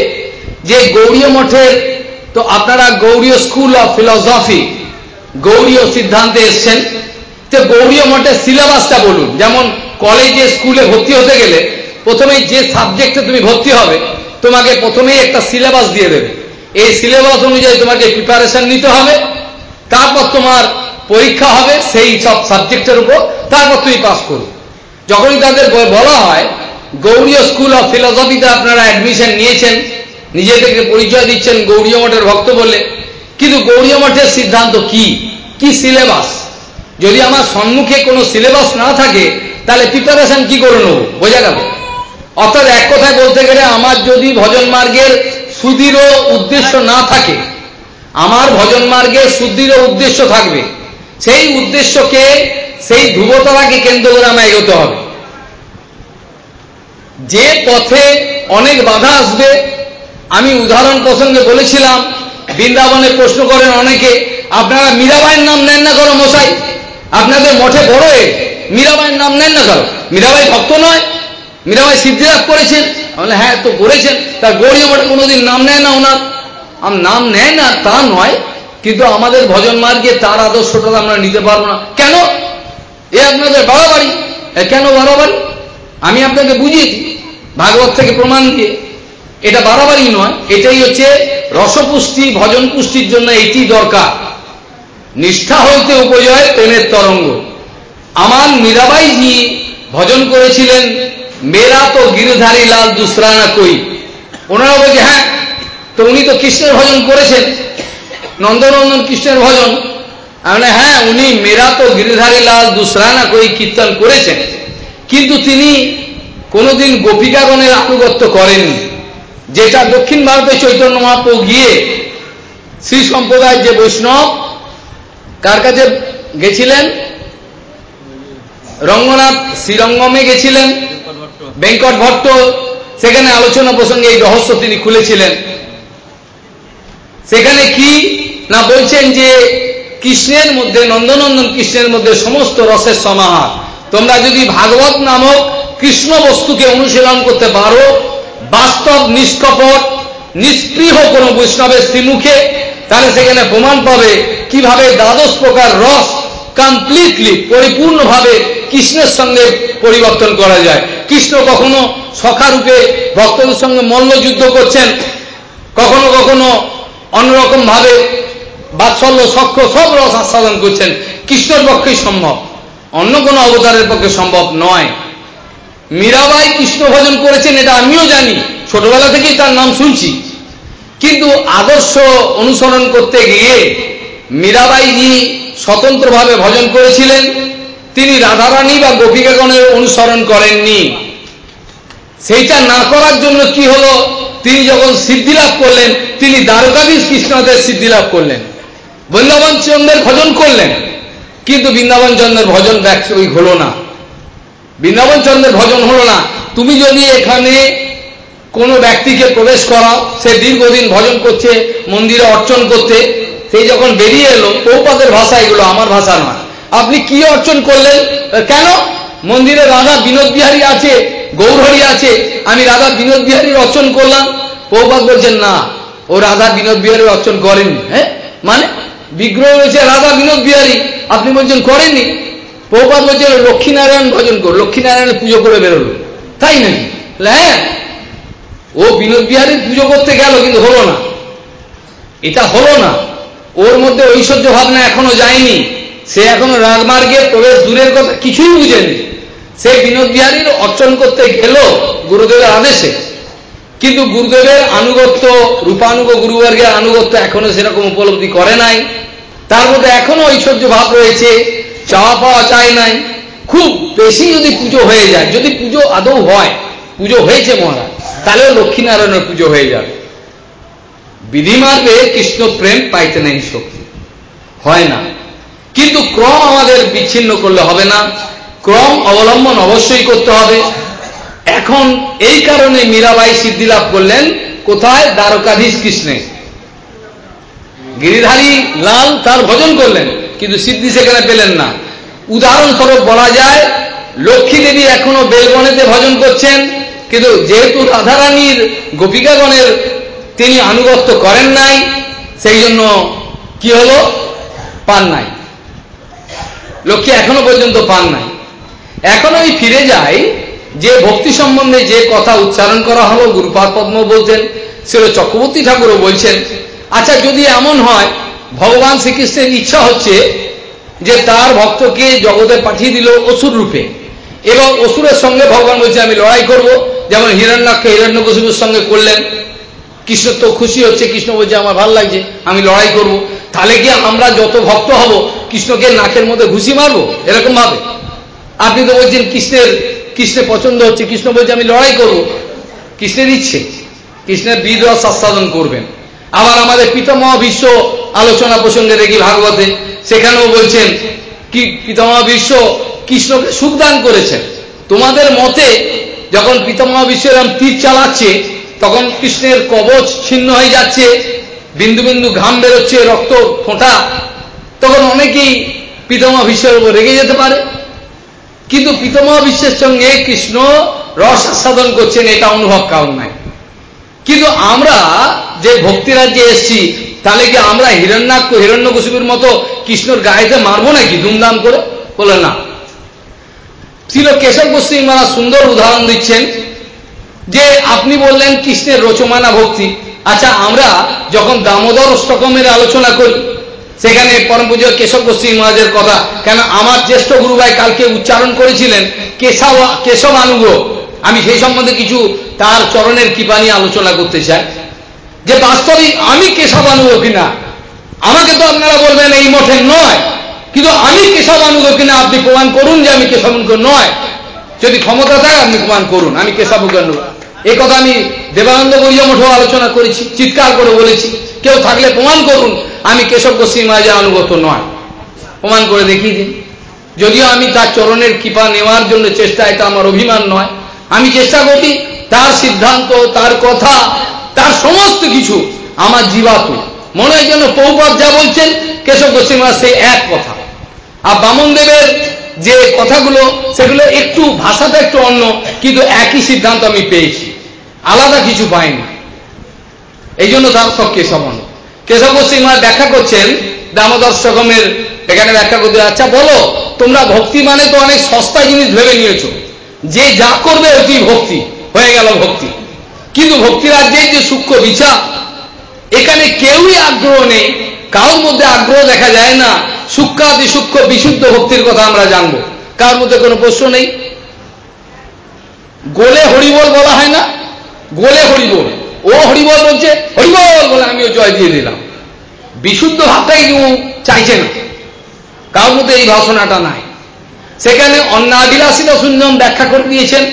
[SPEAKER 1] যে গৌরীয় মঠের, তো আপনারা Gaudiya school of philosophy Gaudiya সিদ্ধান্তে এসছেন। তো গৌরীয় মঠের সিলেবাসটা বলুন। যেমন কলেজে, স্কুলে ভর্তি হতে গেলে প্রথমেই যে সাবজেক্টে তুমি ভর্তি হবে, তোমাকে প্রথমেই একটা সিলেবাস দিয়ে দেবে। এই সিলেবাস অনুযায়ী তোমাকে প্রিপারেশন নিতে হবে, তারপর তোমার পরীক্ষা হবে সেই সব সাবজেক্টের উপর, তারপর তুমি পাস করবে। যখনই তাদের বলা হয়, গৌরীয় স্কুল অফ ফিলসফিতে আপনারা অ্যাডমিশন নিয়েছেন, নিজে থেকে পরিচয় দিচ্ছেন গৌরীয় মঠের ভক্ত বলে, কিন্তু গৌরীয় মঠের সিদ্ধান্ত কি? কি সিলেবাস যদি আমার সম্মুখে কোনো সিলেবাস না থাকে তাহলে প্রিপারেশন কি করে নেব? বোঝা গেল? অর্থাৎ এক কথায় বলতে গেলে আমার যদি ভজন মার্গের সুদৃঢ় উদ্দেশ্য না থাকে, আমার ভজন মার্গের সুদৃঢ় উদ্দেশ্য থাকবে। সেই উদ্দেশ্যকে, সেই ধ্রুবতারাকে কেন্দ্র করে আমায় এগোতে হবে। যে পথে অনেক বাধা আসবে, আমি উদাহরণ প্রসঙ্গে বলেছিলাম, বৃন্দাবনে প্রশ্ন করেন অনেকে, আপনারা মীরাবাইয়ের নাম নেন না করো মশাই, আপনাদের মঠে বড় মীরাবাইয়ের নাম নেন না করো মীরাবাই ভক্ত নয়। মীরাবাই সিদ্ধিলাভ করেছেন। বলে হ্যাঁ তো করেছেন। তার গৌরীয় মঠে কোনোদিন নাম নেয় না ওনার। আম, নাম নেয় না, তা নয়, কিন্তু আমাদের ভজন মার্গে তার আদর্শটা আমরা নিতে পারব না। কেন? এ আপনাদের বাড়াবাড়ি। কেন বাড়াবাড়ি? আমি আপনাকে বুঝিয়েছি, ভাগবত থেকে প্রমাণ দিয়ে। এটা বাড়াবাড়ি নয়, এটাই হচ্ছে রসপুষ্টি, ভজন পুষ্টির জন্য এটি দরকার। নিষ্ঠা হইতে উপজয় প্রেমের তরঙ্গ। আমার মীরাবাইজি ভজন করেছিলেন, মেরা তো গিরধারী লাল দুসরানা কই? ওনারা বলছে হ্যাঁ তো উনি তো কৃষ্ণের ভজন করেছেন। নন্দনন্দন কৃষ্ণের ভজন। মানে হ্যাঁ উনি মেরা তো গিরিধারী লাল দুসরানা কই কীর্তন করেছেন। কিন্তু তিনি কোনোদিন গোপিকাগণের আনুগত্য করেননি। যেটা দক্ষিণ ভারতে চৈতন্য মহাপ্রভু গিয়ে শ্রী সম্প্রদায়ের যে বৈষ্ণব, কার কাছে গেছিলেন? রঙ্গনাথ শ্রীরঙ্গমে গেছিলেন, বেঙ্কট ভট্ট। সেখানে আলোচনা প্রসঙ্গে এই রহস্য তিনি খুলেছিলেন। সেখানে কি না বলছেন যে কৃষ্ণের মধ্যে, নন্দনন্দন কৃষ্ণের মধ্যে সমস্ত রসের সমাহার। তোমরা যদি ভাগবত নামক কৃষ্ণ বস্তুকে অনুশীলন করতে পারো, বাস্তব, নিষ্কপট নিষ্পৃহ কোন বৈষ্ণবের শ্রীমুখে, তাহলে সেখানে প্রমাণ পাবে কীভাবে দ্বাদশ প্রকার রস কমপ্লিটলি পরিপূর্ণভাবে কৃষ্ণের সঙ্গে পরিবর্তন করা যায়। কৃষ্ণ কখনো সখারূপে ভক্তদের সঙ্গে মল্লযুদ্ধ করছেন, কখনো কখনো অন্যরকম ভাবে বাৎসল্য সক্ষ সব রস আস্বাদন করছেন। কৃষ্ণের পক্ষেই সম্ভব। অন্য কোনো অবতারের পক্ষে সম্ভব নয়। মীরাবাই কৃষ্ণ ভজন করেছেন, এটা আমিও জানি। ছোটবেলা থেকেই তার নাম শুনছি। কিন্তু আদর্শ অনুসরণ করতে গিয়ে মীরাবাইজি স্বতন্ত্রভাবে ভজন করেছিলেন তিনি রাধারানী বা গোপিকাগণের অনুসরণ করেননি। সেইটা না করার জন্য কি হলো? তিনি যখন সিদ্ধি লাভ করলেন, তিনি দ্বারকাধীশ কৃষ্ণদের সিদ্ধি লাভ করলেন। বৃন্দাবন চন্দ্রের ভজন করলেন। কিন্তু বৃন্দাবন চন্দ্রের ভজন ওই হলো না। বৃন্দাবন চন্দ্রের ভজন হলো না। তুমি যদি এখানে কোনো ব্যক্তিকে প্রবেশ করাও, সে দীর্ঘদিন ভজন করছে, মন্দিরে অর্চন করতে সেই যখন বেরিয়ে এলো পৌপাতের ভাষা এগুলো আমার ভাষা নয়। আপনি কি অর্চন করলেন? কেন? মন্দিরে রাধা বিনোদ বিহারী আছে, গৌরহরি আছে। আমি রাধা বিনোদ বিহারীর অর্চন করলাম। পৌপাত বলছেন, না, ও রাধা বিনোদ বিহারীর অর্চন করেননি। হ্যাঁ? মানে বিগ্রহ রয়েছে রাধা বিনোদ বিহারী। আপনি বলছেন, করেননি? পৌপাত বলছেন, লক্ষ্মীনারায়ণ ভজন কর, লক্ষ্মীনারায়ণের পুজো করে বেরোলো। তাই নাকি? হ্যাঁ ও বিনোদ বিহারীর পুজো করতে গেল, কিন্তু হলো না। এটা হলো না। ওর মধ্যে ঐশ্বর্য ভাবনা এখনও যায়নি। সে এখন রাগমার্গের প্রবেশ দূরের কথা কিছুই বুঝেনি। সে বিনোদ বিহারীর অর্চন করতে গেল গুরুদেবের আদেশে। কিন্তু গুরুদেবের আনুগত্য, রূপানুগ গুরুবর্গের আনুগত্য এখনও সেরকম উপলব্ধি করে নাই। তার মধ্যে এখনও ঐশ্বর্য ভাব রয়েছে, চাওয়া পাওয়া চায় নাই। খুব বেশি যদি পুজো হয়ে যায়, যদি পুজো আদৌ হয়, পুজো হয়েছে মহারাজ, তাহলেও লক্ষ্মীনারায়ণের পুজো হয়ে যাবে। বিধিমার্গে কৃষ্ণ প্রেম পাইতে নেই শক্তি। হয় না। কিন্তু ক্রম আমাদের বিচ্ছিন্ন করলে হবে না। ক্রম অবলম্বন অবশ্যই করতে হবে। এখন এই কারণে মীরাবাই সিদ্ধি লাভ করলেন, কোথায়? দ্বারকাধীশ কৃষ্ণে। গিরিধারী লাল তার ভজন করলেন, কিন্তু সিদ্ধি সেখানে পেলেন না। উদাহরণস্বরূপ বলা যায়, লক্ষ্মী দেবী এখনও বেলবনেতে ভজন করছেন, কিন্তু যেহেতু রাধারানীর গোপিকাগণের তিনি আনুগত্য করেন নাই, সেই জন্য কি হলো? পান নাই। লক্ষ্মী এখনও পর্যন্ত পান নাই। এখন আমি ফিরে যাই, যে ভক্তি সম্বন্ধে যে কথা উচ্চারণ করা হলো, গুরুপাদ পদ্ম বলতেন সেটা চক্রবর্তী ঠাকুরও বলছেন আচ্ছা যদি এমন হয়, ভগবান শ্রীকৃষ্ণের ইচ্ছা হচ্ছে যে তার ভক্তকে জগতে পাঠিয়ে দিল অসুর রূপে। এবং অসুরের সঙ্গে ভগবান বলছে, আমি লড়াই করব। যেমন হিরণ্যাক্ষে হিরণ্যকশিপুর সঙ্গে করলেন। কৃষ্ণ তো খুশি হচ্ছে, কৃষ্ণ বলছে, আমার ভালো লাগছে, আমি লড়াই করব। তাহলে কি আমরা যত ভক্ত হব কৃষ্ণকে নাকের মধ্যে ঘুষি মারবো? এরকম ভাবে। আপনি তো বলছেন কৃষ্ণের কৃষ্ণের পছন্দ হচ্ছে, কৃষ্ণ বলছে আমি লড়াই করব। কৃষ্ণের ইচ্ছে। কৃষ্ণের বিদ্রস আস্বাদন করবেন। আবার আমাদের পিতামহ বিশ্ব আলোচনা প্রসঙ্গে দেখি ভাগবতে, সেখানেও বলছেন কি পিতামহ বিশ্ব কৃষ্ণকে সুখদান করেছেন। তোমাদের মতে যখন পিতামহ বিশ্ব এরম তীর চালাচ্ছে, তখন কৃষ্ণের কবচ ছিন্ন হয়ে যাচ্ছে, বিন্দু বিন্দু ঘাম বেরোচ্ছে, রক্ত ফোঁটা তখন অনেকেই পিতামহ বিশ্বের উপর রেগে যেতে পারে। কিন্তু পিতামহ বিশ্বের সঙ্গে কৃষ্ণ রস আস্বাদন করছেন, এটা অনুভব কারণ নাই। কিন্তু আমরা যে ভক্তিরাজ্যে এসছি, তাহলে কি আমরা হিরণ্যাক্ষ, হিরণ্যকশিপুর মতো কৃষ্ণর গায়েতে মারবো নাকি ধুমধাম করে? বলে না। ছিল কেশব গোস্বী মহারাজ সুন্দর উদাহরণ দিচ্ছেন যে আপনি বললেন কৃষ্ণের রচমানা ভক্তি। আচ্ছা আমরা যখন দামোদর অষ্টকমের আলোচনা করি সেখানে পরম পুজো কেশব গোস্বী মহারাজের কথা। কেন আমার জ্যেষ্ঠ গুরুভাই কালকে উচ্চারণ করেছিলেন, কেশব কেশব আনুগ্রহ আমি সেই সম্বন্ধে কিছু তার চরণের কৃপা নিয়ে আলোচনা করতে চাই। যে বাস্তবিক আমি কেশব কেশবানুগ কিনা? আমাকে তো আপনারা বলবেন এই মঠের নয়, কিন্তু আমি কেশব কেশবানুগ কিনা আপনি প্রমাণ করুন যে আমি কেশবানুগ নয়। যদি ক্ষমতা থাকে আপনি প্রমাণ করুন, আমি কেশবানুগ এই কথা আমি দেবানন্দ বৈর্য মঠেও আলোচনা করেছি, চিৎকার করে বলেছি। কেউ থাকলে প্রমাণ করুন, আমি কেশব গোস্বী মহাজের অনুগত নয়। প্রমাণ করে দেখিয়ে দিন। যদিও আমি তার চরণের কৃপা নেওয়ার জন্য চেষ্টা এটা আমার অভিমান নয়। আমি চেষ্টা করি তার সিদ্ধান্ত, তার কথা, তার সমস্ত কিছু আমার জীবাত মনে হয় যেন পৌপাত যা বলছেন, কেশব গোস্বীমা সেই এক কথা। আর বামন দেবের যে কথাগুলো, সেগুলো একটু ভাষাটা একটু অন্য, কিন্তু একই সিদ্ধান্ত আমি পেয়েছি। আলাদা কিছু পাইনি। এই জন্য তার সব কেশবন কেশব গোস্বীমা ব্যাখ্যা করছেন দামোদর্শকমের এখানে ব্যাখ্যা করতে। আচ্ছা বলো, তোমরা ভক্তি মানে তো অনেক সস্তা জিনিস ভেবে নিয়েছো। যে যা করবে অতি ভক্তি, হয়ে গেল ভক্তি। কিন্তু ভক্তি রাজ্যের যে সূক্ষ্ম বিচার, এখানে কেউই আগ্রহ নেই, কারোর মধ্যে আগ্রহ দেখা যায় না, সূক্ষ্মাদি সূক্ষ্ম বিশুদ্ধ ভক্তির কথা আমরা জানব। কার মধ্যে কোনো প্রশ্ন নেই? গোলে হরিবল বলা হয় না? গোলে হরিবল। ও হরিবল বলছে, হরিবল বলে আমিও জয় দিয়ে দিলাম। বিশুদ্ধ ভাবটাই কেউ চাইছে না। কারোর মধ্যে এই ভাষণাটা নাই। সেখানে অন্নাবিলাসিতা সুন্দর ব্যাখ্যা করে দিয়েছেন।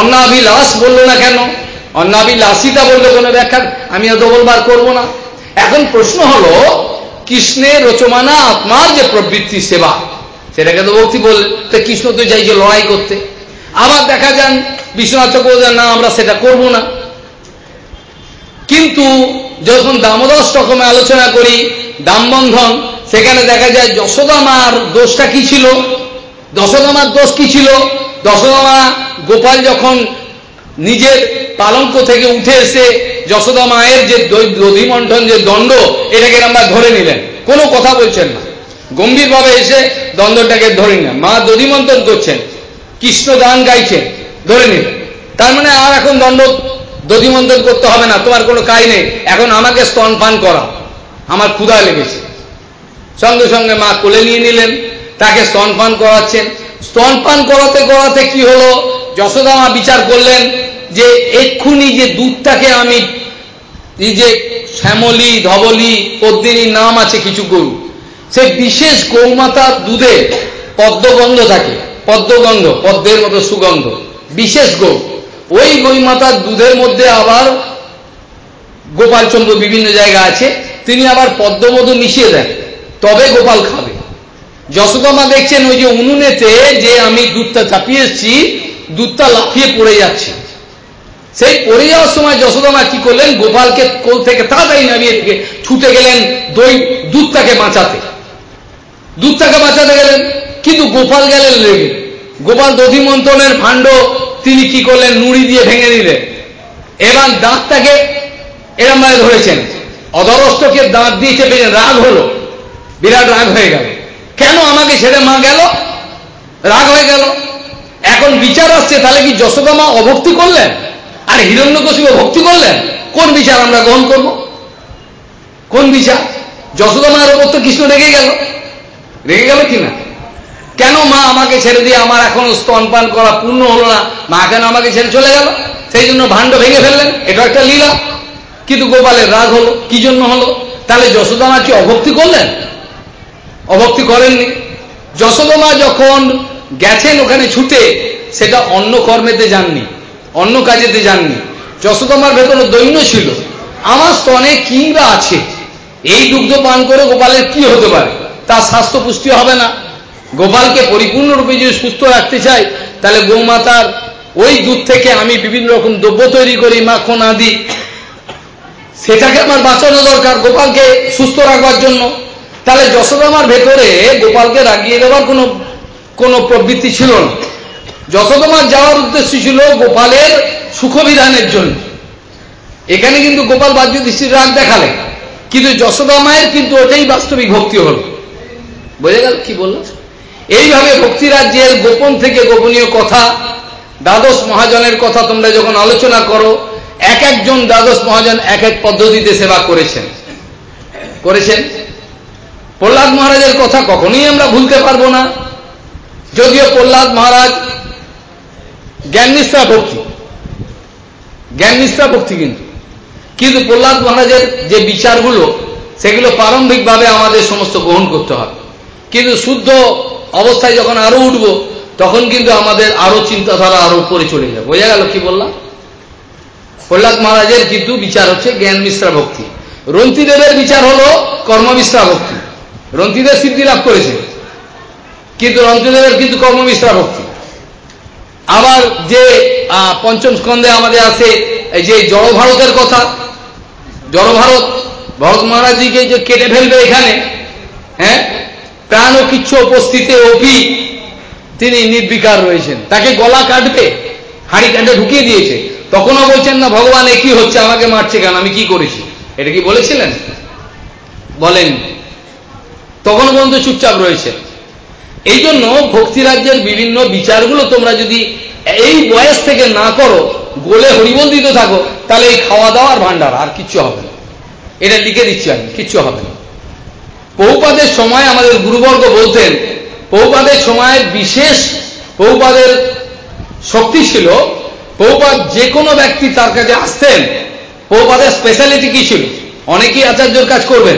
[SPEAKER 1] অন্নাবিলাস বলল না কেন? অন্নাবিলাসিতা বলল কোনো ব্যাখ্যা আমি ডবলবার করব না। এখন প্রশ্ন হলো কৃষ্ণের রচমানা আত্মার যে প্রবৃত্তি সেবা, সেটাকে তো ভক্তি বললেন কৃষ্ণ তো চাইছে লড়াই করতে। আবার দেখা যান, বিশ্বনাথ চক্রবর্তী না আমরা সেটা করব না। কিন্তু যখন দামোদর রকমে আলোচনা করি, দামবন্ধন, সেখানে দেখা যায় যশোদামার দোষটা কি ছিল? দশদামার দোষ কি ছিল? দশদামা গোপাল যখন নিজের পালঙ্ক থেকে উঠে এসে যশোদা মায়ের যে দধিমন্থন যে দণ্ড, এটাকে আমরা ধরে নিলেন। কোনো কথা বলছেন না। গম্ভীরভাবে এসে দ্বন্দ্বটাকে ধরে নিলেন। মা দধিমন্থন করছেন কৃষ্ণ গান গাইছেন, ধরে নিলেন। তার মানে আর এখন দণ্ড দধিমন্থন করতে হবে না, তোমার কোনো কাজ নেই। এখন আমাকে স্তনপান করা আমার ক্ষুধা লেগেছে। সঙ্গে সঙ্গে মা কোলে নিয়ে নিলেন, তাকে স্তনপান করাচ্ছেন। স্তনপান করাতে করাতে কি হলো? যশোদা মা বিচার করলেন যে এক্ষুনি যে দুধটাকে আমি, এই যে শ্যামলী, ধবলী, পদ্মিনীর নাম আছে কিছু গরু, সে বিশেষ গৌমাতার দুধে পদ্মগন্ধ থাকে। পদ্মগন্ধ, পদ্মের মতো সুগন্ধ। বিশেষ গৌ ওই গৌমাতার দুধের মধ্যে আবার গোপালচন্দ্র বিভিন্ন জায়গা আছে, তিনি আবার পদ্মমধু মিশিয়ে দেন, তবে গোপাল খাবে। যশোদামা দেখছেন ওই যে উনুনেতে যে আমি দুধটা চাপিয়ে এসছি, দুধটা লাফিয়ে পড়ে যাচ্ছে। সেই পড়ে যাওয়ার সময় যশোদামা কি করলেন, গোপালকে কোল থেকে তাড়াতাড়ি নামিয়ে থেকে ছুটে গেলেন দই দুধটাকে বাঁচাতে। দুধটাকে বাঁচাতে গেলেন, কিন্তু গোপাল গেলেন লেগে। গোপাল দধিমন্ত্রণের ভাণ্ড তিনি কি করলেন? নুড়ি দিয়ে ভেঙে দিলেন। এবার দাঁতটাকে এরম ভাবে ধরেছেন। অদরস্তকে দাঁত দিয়ে চেপেছেন। রাগ হলো। বিরাট রাগ হয়ে গেল। কেন আমাকে ছেড়ে মা গেল? রাগ হয়ে গেল। এখন বিচার আসছে, তাহলে কি যশোদা মা অভক্তি করলেন? আর হিরণ্যকশিপ ভক্তি করলেন? কোন বিচার আমরা গ্রহণ করব? কোন বিচার? যশোদা যশোদামার ওপর তো কৃষ্ণ রেগে গেল। রেগে গেল কিনা? কেন মা আমাকে ছেড়ে দিয়ে আমার এখনও স্তনপান করা পূর্ণ হলো না? মা কেন আমাকে ছেড়ে চলে গেল? সেই জন্য ভাণ্ড ভেঙে ফেললেন। এটা একটা লীলা। কিন্তু গোপালের রাগ হলো। কি জন্য হলো? তাহলে যশোদামা কি অভক্তি করলেন? অভক্তি করেননি। যশোদমা যখন গেছেন ওখানে ছুটে, সেটা অন্য কর্মেতে যাননি, অন্য কাজেতে যাননি। যশোদমার ভেতরে দৈন্য ছিল। আমার স্তনে কিংবা আছে। এই দুগ্ধ পান করে গোপালের কি হতে পারে? তার স্বাস্থ্য পুষ্টি হবে না। গোপালকে পরিপূর্ণরূপে যদি সুস্থ রাখতে চাই, তাহলে গৌমাতার ওই দুধ থেকে আমি বিভিন্ন রকম দ্রব্য তৈরি করি, মাখন আদি। সেটাকে আমার বাঁচানো দরকার গোপালকে সুস্থ রাখবার জন্য। তাহলে যশোদামার ভেতরে গোপালকে রাগিয়ে দেওয়ার কোনো কোনো প্রবৃত্তি ছিল না। যশোদামার যাওয়ার উদ্দেশ্য ছিল গোপালের সুখবিধানের জন্য। এখানে কিন্তু গোপাল বাহ্য দৃষ্টির রাগ দেখালে। কিন্তু যশোদামায়ের কিন্তু ওটাই বাস্তবিক ভক্তি হল। বোঝা গেল কি বলল এইভাবে ভক্তি রাজ্যের গোপন থেকে গোপনীয় কথা, দ্বাদশ মহাজনের কথা তোমরা যখন আলোচনা করো, এক একজন দ্বাদশ মহাজন এক এক পদ্ধতিতে সেবা করেছেন। করেছেন? প্রহ্লাদ মহারাজের কথা কখনোই আমরা ভুলতে পারব না। যদিও প্রহ্লাদ মহারাজ জ্ঞান নিষ্ঠা ভক্তি। জ্ঞান নিষ্ঠা ভক্তি কিন্তু। কিন্তু প্রহ্লাদ মহারাজের যে বিচারগুলো, সেগুলো প্রারম্ভিকভাবে আমাদের সমস্ত গ্রহণ করতে হবে। কিন্তু শুদ্ধ অবস্থায় যখন আরও উঠব, তখন কিন্তু আমাদের আরও চিন্তাধারা আরও উপরে চলে যাবে। বোঝা গেল কি বললাম? প্রহ্লাদ মহারাজের কিন্তু বিচার হচ্ছে জ্ঞান মিশ্রা ভক্তি। রন্তিদেবের বিচার হলো কর্মমিশ্রা ভক্তি। রন্তিদেব সিদ্ধি লাভ করেছে, কিন্তু রন্তিদেবের কিন্তু কর্মমিশ্রা ভক্তি। আবার যে পঞ্চম স্কন্ধে আমাদের আছে যে জড় ভারতের কথা, জড় ভারত, ভরত মহারাজজিকে যে কেটে ফেলবে এখানে হ্যাঁ? প্রাণ ও কিচ্ছু উপস্থিতে অপি তিনি নির্বিকার রয়েছেন। তাকে গলা কাটবে, হাড়ি কাটে ঢুকিয়ে দিয়েছে। তখনও বলছেন, না, ভগবান একই হচ্ছে? আমাকে মারছে কেন? আমি কি করেছি? এটা কি বলেছিলেন? বলেন। তখন পর্যন্ত চুপচাপ রয়েছে। এই জন্য ভক্তিরাজ্যের বিভিন্ন বিচারগুলো তোমরা যদি এই বয়স থেকে না করো, গোলে হরিবল দিতে থাকো, তাহলে এই খাওয়া দাওয়ার ভান্ডার আর কিচ্ছু হবে না। এটা লিখে দিচ্ছি আমি, কিচ্ছু হবে না। বহুপাদের সময় আমাদের গুরুবর্গ বলতেন বহুপাদের সময় বিশেষ বহুপাদের শক্তি ছিল বহুপাদ যে কোনো ব্যক্তি তার কাছে আসতেন বহুপাদের স্পেশালিটি কি ছিল? অনেকেই আচার্যর কাজ করবেন,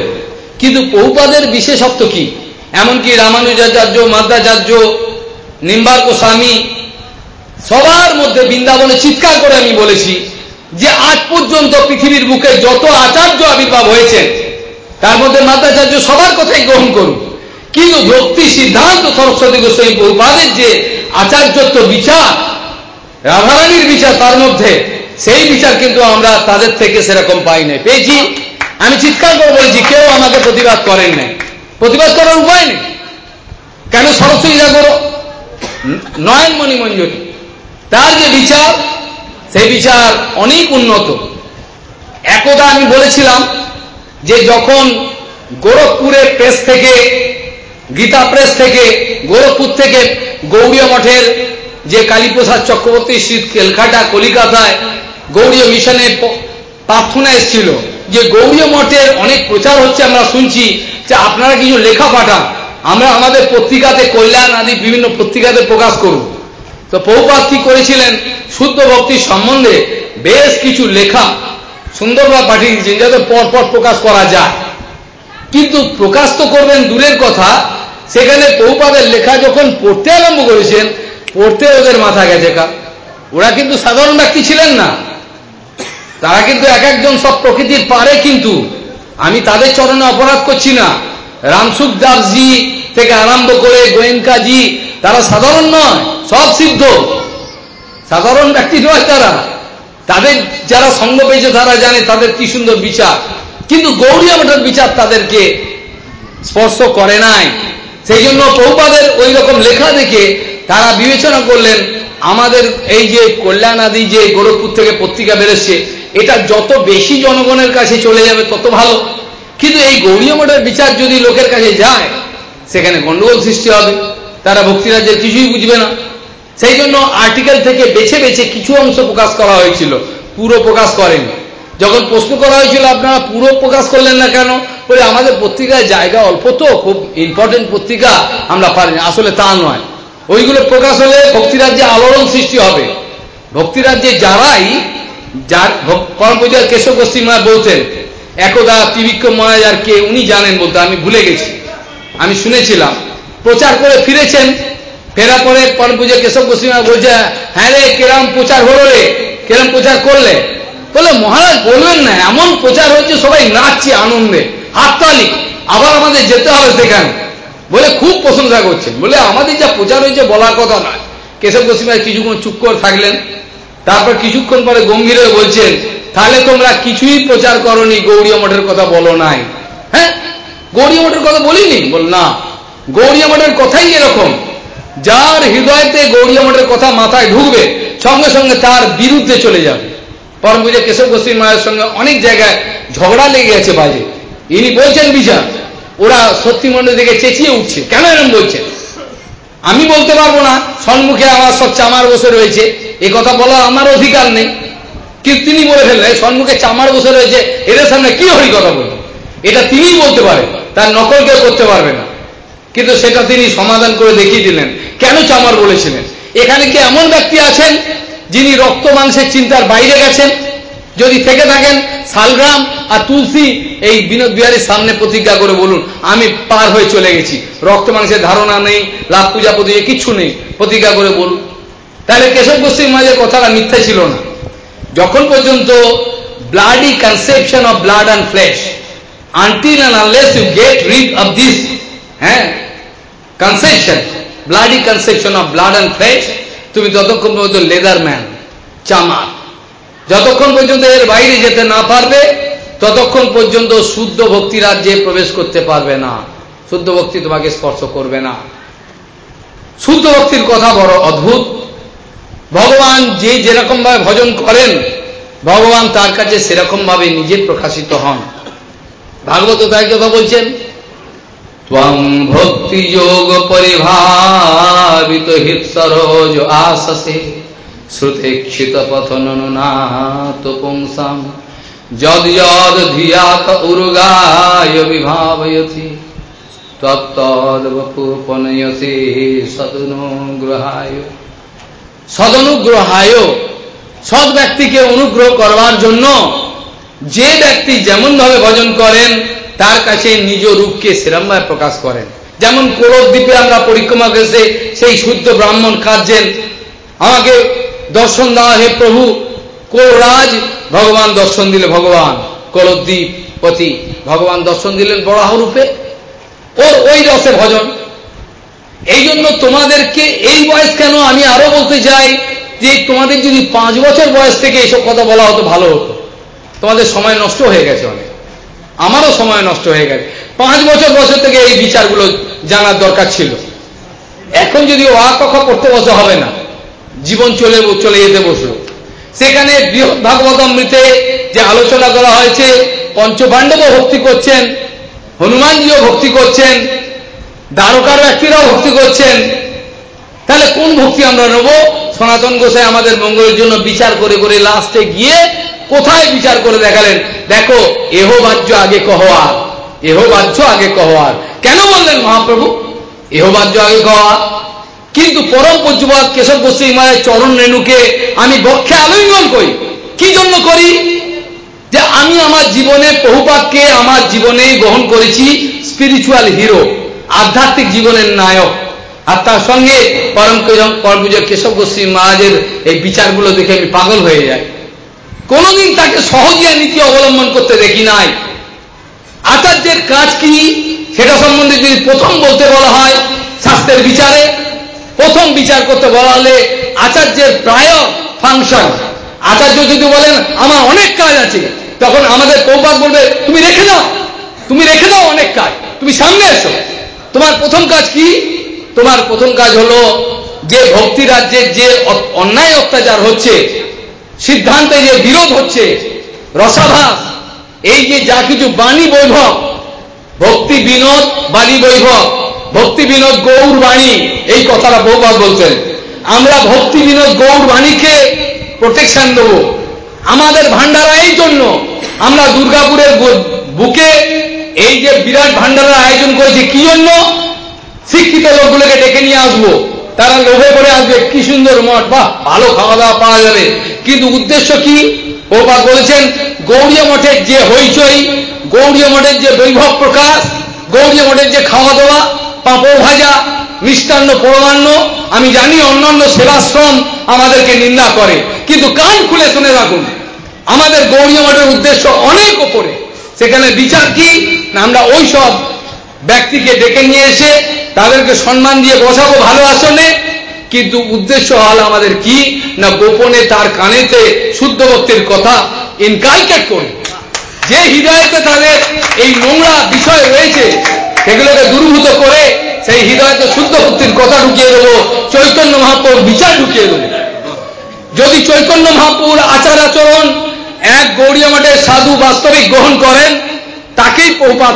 [SPEAKER 1] কিন্তু বহুপাদের বিশেষত্ব কি? এমনকি রামানুজাচার্য মাদ্রাচার্য নিম্বার্ক স্বামী সবার মধ্যে বৃন্দাবনে চিৎকার করে আমি বলেছি যে আজ পর্যন্ত পৃথিবীর বুকে যত আচার্য আবির্ভাব হয়েছেন তার মধ্যে মাতাচার্য সবার কথাই গ্রহণ করুন। কিন্তু ভক্তি সিদ্ধান্ত সরস্বতী গোস্বামী বহুপাদের যে আচার্যত্ব বিচার, রাধারানীর বিচার, তার মধ্যে সেই বিচার কিন্তু আমরা তাদের থেকে সেরকম পাই নাই। পেয়েছি? আমি চিৎকার করে বলেছি, কেউ আমাকে প্রতিবাদ করেন নাই। প্রতিবাদ করার উপায় নেই। কেন সরস্বতী করো? নয়নমণি মঞ্জুরি। তার যে বিচার, সেই বিচার অনেক উন্নত। একদা আমি বলেছিলাম যে যখন গোরখপুরের প্রেস থেকে, গীতা প্রেস থেকে, গোরখপুর থেকে গৌরীয় মঠের যে কালীপ্রসাদ চক্রবর্তী শীত কেলকাটা কলিকাতায় গৌরীয় মিশনে প্রার্থনা এসেছিল যে গৌরীয় মঠের অনেক প্রচার হচ্ছে আমরা শুনছি যে আপনারা কিছু লেখা পাঠান, আমরা আমাদের পত্রিকাতে কল্যাণ আদি বিভিন্ন পত্রিকাতে প্রকাশ করব। তো পৌপাত করেছিলেন? শুদ্ধ ভক্তির সম্বন্ধে বেশ কিছু লেখা সুন্দরভাবে পাঠিয়ে দিয়েছেন যাতে পরপর প্রকাশ করা যায়। কিন্তু প্রকাশ তো করবেন দূরের কথা, সেখানে পৌপাদের লেখা যখন পড়তে আরম্ভ করেছেন, পড়তে ওদের মাথা গেছে কা। ওরা কিন্তু সাধারণ ব্যক্তি ছিলেন না। তারা কিন্তু এক একজন সব প্রকৃতির পারে কিন্তু। আমি তাদের চরণে অপরাধ করছি না। রামসুখ দাসজি থেকে আরম্ভ করে গোয়েঙ্কাজি তারা সাধারণ নয়, সব সিদ্ধ। সাধারণ ব্যক্তি নয় তারা। তাদের যারা সঙ্গ পেয়েছে, তারা জানে তাদের কি সুন্দর বিচার। কিন্তু গৌরী মঠের বিচার তাদেরকে স্পর্শ করে নাই। সেই জন্য প্রভুপাদের ওই রকম লেখা দেখে তারা বিবেচনা করলেন, আমাদের এই যে কল্যাণ আদি যে গোরখপুর থেকে পত্রিকা বেরোচ্ছে, এটা যত বেশি জনগণের কাছে চলে যাবে, তত ভালো। কিন্তু এই গৌরী মঠের বিচার যদি লোকের কাছে যায়, সেখানে গন্ডগোল সৃষ্টি হবে। তারা ভক্তিরাজ্যের কিছুই বুঝবে না। সেই জন্য আর্টিকেল থেকে বেছে বেছে কিছু অংশ প্রকাশ করা হয়েছিল। পুরো প্রকাশ করেনি। যখন প্রশ্ন করা হয়েছিল, আপনারা পুরো প্রকাশ করলেন না কেন? বলে, আমাদের পত্রিকায় জায়গা অল্প তো, খুব ইম্পর্টেন্ট পত্রিকা আমরা পারিনি। আসলে তা নয়। ওইগুলো প্রকাশ হলে ভক্তিরাজ্যে আলোড়ন সৃষ্টি হবে। ভক্তিরাজ্যে যারাই, যার পরম পূজার কেশব গোস্বীমা বলতেন একদা ত্রিবিক্রম মহারাজ কে, উনি জানেন বলতে আমি ভুলে গেছি। আমি শুনেছিলাম। প্রচার করে ফিরেছেন। ফেরা পরে পরম পূজা কেশব গোস্বীমা বলছে হ্যাঁ রে, কেরাম প্রচার হলো রে? কেরাম প্রচার করলে? বলে, মহারাজ, বলবেন না, এমন প্রচার হচ্ছে, সবাই নাচছে আনন্দে, হাততালি, আবার আমাদের যেতে হবে সেখানে। বলে খুব প্রশংসা করছেন। বলে, আমাদের যা প্রচার হয়েছে বলার কথা নয়। কেশব গোস্বীমায় কিছুক্ষণ চুপ করে থাকলেন। তারপর কিছুক্ষণ পরে গম্ভীর হয়ে বলছেন, তাহলে তোমরা কিছুই প্রচার করনি গৌরী মঠের কথা বলো নাই। হ্যাঁ গৌরী মঠের কথা বলিনি? বল, না গৌরী মঠের কথাই এরকম। যার হৃদয়তে গৌরী মঠের কথা মাথায় ঢুকবে, সঙ্গে সঙ্গে তার বিরুদ্ধে চলে যাবে। পরম পূজা কেশব গোস্বী মায়ের সঙ্গে অনেক জায়গায় ঝগড়া লেগে গেছে বাজে। ইনি বলছেন বিচার ওরা সত্যি মনে দিকে চেঁচিয়ে উঠছে। কেন এরম বলছেন? আমি বলতে পারব না। সম্মুখে আমার সব চামার বসে রয়েছে। এ কথা বলার আমার অধিকার নেই। কিন্তু তিনি বলে ফেললেন সম্মুখে চামার বসে রয়েছে, এদের সামনে কি হরি কথা বলব? এটা তিনিই বলতে পারেন তার নকল কেউ করতে পারবে না। কিন্তু সেটা তিনি সমাধান করে দেখিয়ে দিলেন। কেন চামার বলেছিলেন? এখানে কি এমন ব্যক্তি আছেন যিনি রক্ত মাংসের চিন্তার বাইরে গেছেন? যদি থেকে থাকেন, শালগ্রাম আর তুলসী এই বিনোদ বিহারীর সামনে প্রতিজ্ঞা করে বলুন, আমি পার হয়ে চলে গেছি। রক্ত মাংসের ধারণা নেই, লাভ পূজা প্রতিজা কিচ্ছু নেই। প্রতিজ্ঞা করে বলুন। তাহলে কেশব গোস্বীর মাঝে কথাটা মিথ্যা ছিল না। যখন পর্যন্ত bloody conception of blood and flesh until and unless you get rid of this হ্যাঁ conception bloody conception of blood and flesh তুমি ততক্ষণ পর্যন্ত লেদার ম্যান চামার, যতক্ষণ পর্যন্ত এর বাইরে যেতে না পারবে, ততক্ষণ পর্যন্ত শুদ্ধ ভক্তি রাজ্যে প্রবেশ করতে পারবে না। শুদ্ধ ভক্তি তোমাকে স্পর্শ করবে না। শুদ্ধ ভক্তির কথা বড় অদ্ভুত। ভগবান যে যেরকম ভাবে ভজন করেন, ভগবান তার কাছে সেরকম ভাবে নিজে প্রকাশিত হন। ভাগবত তাই কথা বলছেন শ্রুতেক্ষিত পথননাত পুংসাম যদ যদ ধিয়াত উর্গায় বিভাবয়তি। তত্তদবপুপনয়সে সদনুগ্রহায়। সদনুগ্রহায়। সৎ ব্যক্তিকে অনুগ্রহ করবার জন্য যে ব্যক্তি যেমন ভাবে ভজন করেন তার কাছে নিজ রূপকে সেরমভাবে প্রকাশ করেন। যেমন কোরব দ্বীপে আমরা পরিক্রমা করেছে, সেই শুদ্ধ ব্রাহ্মণ কাঁদছেন। আমাকে দর্শন দেওয়া হে প্রভু কোরাজ ভগবান দর্শন দিলে ভগবান কলদ্বীপ পতি ভগবান দর্শন দিলেন বরাহ রূপে। ওর ওই রসে ভজন। এই জন্য তোমাদেরকে এই বয়স কেন আমি আরও বলতে চাই যে তোমাদের যদি পাঁচ বছর বয়স থেকে এইসব কথা বলা হতো, ভালো হতো। তোমাদের সময় নষ্ট হয়ে গেছে অনেক। আমারও সময় নষ্ট হয়ে গেছে। পাঁচ বছর বছর থেকে এই বিচারগুলো জানার দরকার ছিল। এখন যদি অ কথা পড়তে বসে হবে না, জীবন চলে চলে যেতে বসল। সেখানে বৃহৎ ভাগবত অমৃতে যে আলোচনা করা হয়েছে, পঞ্চপাণ্ডবও ভক্তি করছেন, হনুমানজিও ভক্তি করছেন, দ্বারকার ব্যক্তিরাও ভক্তি করছেন। তাহলে কোন ভক্তি আমরা নেব? সনাতন গোসাই আমাদের মঙ্গলের জন্য বিচার করে করে লাস্টে গিয়ে কোথায় বিচার করে দেখালেন? দেখো, এহ বাহ্য আগে কহওয়ার, এহ বাহ্য আগে কহওয়ার। কেন বললেন মহাপ্রভু? এহ বাহ্য আগে কহওয়ার। কিন্তু পরম পূজ্যবাদ কেশব গোস্বী মায়ের চরণ রেণুকে আমি বক্ষে আলিঙ্গন করি। কি জন্য করি? যে আমি আমার জীবনে বহুপাতকে আমার জীবনে গ্রহণ করেছি স্পিরিচুয়াল হিরো আধ্যাত্মিক জীবনের নায়ক। আর তার সঙ্গে পরম পরমপূজা কেশব গোস্বী মহারাজের এই বিচারগুলো দেখে আমি পাগল হয়ে যাই। কোনোদিন তাকে সহজিয়া নীতি অবলম্বন করতে দেখি নাই। আচার্যের কাজ কি? সেটা সম্বন্ধে যদি প্রথম বলতে বলা হয়, শাস্ত্রের বিচারে প্রথম বিচার করতে বলা হলে আচার্যের প্রায় ফাংশন। আচার্য যদি বলেন, আমার অনেক কাজ আছে। তখন আমাদের কৌপাক বলবে, তুমি রেখে দাও, তুমি রেখে দাও অনেক কাজ, তুমি সামনে এসো। তোমার প্রথম কাজ কি? তোমার প্রথম কাজ হলো যে ভক্তি রাজ্যের যে অন্যায় অত্যাচার হচ্ছে সিদ্ধান্তে যে বিরোধ হচ্ছে রসাভাস এই যে যা কিছু বাণী বৈভব, ভক্তি বিনোদ বাণী বৈভব, ভক্তি বিনোদ গৌর বাণী, এই কথাটা বহুবার বলতেন আমরা ভক্তি বিনোদ গৌর বাণীকে প্রোটেকশন দেব। আমাদের ভান্ডারা এই জন্য। আমরা দুর্গাপুরের বুকে এই যে বিরাট ভান্ডারের আয়োজন করেছি, কি জন্য? শিক্ষিত লোকগুলোকে ডেকে নিয়ে আসব। তারা লোভে করে আসবে, কি সুন্দর মঠ, বাহ, ভালো খাওয়া দাওয়া পাওয়া যাবে। কিন্তু উদ্দেশ্য কি? প্রপাত বলেছেন গৌরীয় মঠের যে হইচই গৌরীয় মঠের যে বৈভব প্রকাশ গৌরীয় মঠের যে খাওয়া দাওয়া পাঁপড় ভাজা, মিষ্টান্ন, পরমান্ন, আমি জানি অন্যান্য সেবাশ্রম আমাদেরকে নিন্দা করে, কিন্তু কান খুলে শুনে রাখুন, আমাদের গৌরীয় মঠের উদ্দেশ্য অনেক ওপরে। সেখানে বিচার কি? না, আমরা ওই সব ব্যক্তিকে ডেকে নিয়ে এসে তাদেরকে সম্মান দিয়ে বসাবো ভালো আসনে কিন্তু উদ্দেশ্য হল আমাদের কি? না গোপনে তার কানেতে শুদ্ধ ভক্তির কথা ইনকালকেট করুন। যে হৃদয়তে তাদের এই নোংরা বিষয় রয়েছে, সেগুলোকে দূরভূত করে সেই হৃদয়তে শুদ্ধ ভক্তির কথা ঢুকিয়ে দেবো, চৈতন্য মহাপুর বিচার ঢুকিয়ে দেবো। যদি চৈতন্য মহাপুর আচার আচরণ এক গৌরীয় মঠের সাধু বাস্তবিক গ্রহণ করেন, তাকেই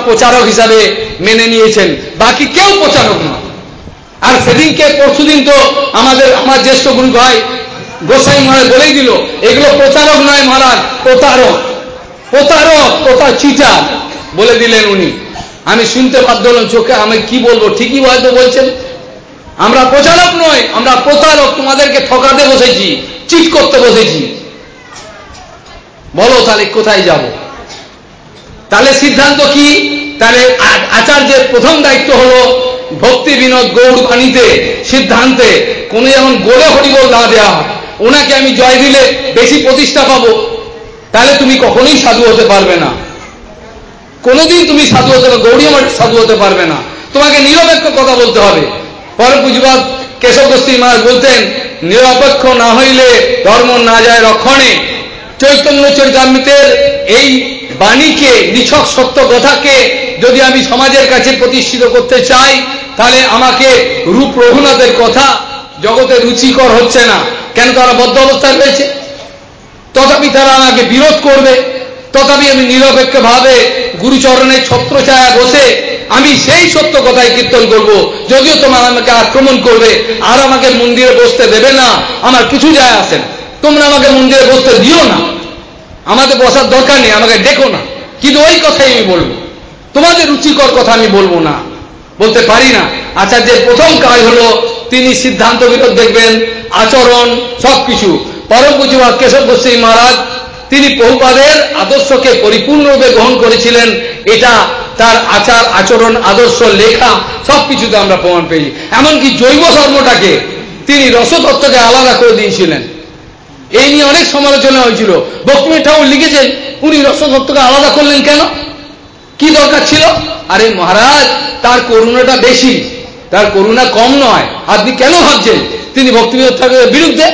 [SPEAKER 1] প্রচারক হিসাবে মেনে নিয়েছেন। বাকি কেউ প্রচারক নয়। আর সেদিনকে পরশুদিন তো আমাদের, আমার জ্যেষ্ঠ গুরু ভাই গোসাই মহারাজ বলেই দিল, এগুলো প্রচারক নয় মহারাজ, প্রতারক প্রতারক, প্রতার চিটার, বলে দিলেন উনি। আমি শুনতে বাধ্য হলাম চোখে, আমি কি বলব, ঠিকই হয়তো বলছেন। আমরা প্রচারক নয় আমরা প্রতারক, তোমাদেরকে ঠকাতে বসেছি, চিট করতে বসেছি। বলো তাহলে কোথায় যাব? তাহলে সিদ্ধান্ত কি? তাহলে আচার্যের প্রথম দায়িত্ব হলো ভক্তি বিনোদ গৌর বাণীতে সিদ্ধান্তে, কোনো যেমন গোলে হরিবল না দেওয়া হয় ওনাকে আমি জয় দিলে বেশি প্রতিষ্ঠা পাবো। তাহলে তুমি কখনোই সাধু হতে পারবে না। কোনোদিন তুমি সাধু হতে পারবে গৌরী আমার সাধু হতে পারবে না। তোমাকে নিরপেক্ষ কথা বলতে হবে। পরে পুঁজিবাদ কেশব গোস্বী মহারাজ বলতেন, নিরপেক্ষ না হইলে ধর্ম না যায় রক্ষণে। চৈতন্য চরিতামৃতের এই বাণীকে, নিছক সত্য কথাকে যদি আমি সমাজের কাছে প্রতিষ্ঠিত করতে চাই তাহলে আমাকে রূপ রঘুনাথের কথা জগতে রুচিকর হচ্ছে না। কেন তারা বদ্ধ অবস্থায় রয়েছে? তথাপি তারা আমাকে বিরোধ করবে। তথাপি আমি নিরপেক্ষভাবে গুরুচরণের ছত্রছায়া বসে আমি সেই সত্য কথায় কীর্তন করব। যদিও তোমার আমাকে আক্রমণ করবে, আর আমাকে মন্দিরে বসতে দেবে না। আমার কিছু যায় আসে না। তোমরা আমাকে মন্দিরে বসতে দিও না। আমাদের বসার দরকার নেই, আমাকে ডেকো না। কিন্তু ওই কথাই আমি বলব। তোমাদের রুচিকর কথা আমি বলব না। বলতে পারি না। আচার্যের প্রথম কাজ হলো, তিনি সিদ্ধান্ত বিরোধ দেখবেন, আচরণ, সবকিছু। পরম পুঁজিবাদ কেশব গোস্বী মহারাজ, তিনি বহুপাদের আদর্শকে পরিপূর্ণরূপে গ্রহণ করেছিলেন। এটা তার আচার, আচরণ, আদর্শ, লেখা, সবকিছুতে আমরা প্রমাণ পেয়েছি। এমনকি জৈব ধর্মটাকে তিনি রসতত্ত্বকে আলাদা করে দিয়েছিলেন। এই নিয়ে অনেক সমালোচনা হয়েছিল। ভক্তিমীর ঠাকুর লিখেছেন, উনি রসতত্ত্বকে আলাদা করলেন কেন? কি দরকার ছিল? আরে মহারাজ, তার করুণাটা বেশি। তার করুণা কম নয়। আপনি কেন ভাবছেন? তিনি ভক্তিবিনোদ ঠাকুরের বিরুদ্ধে?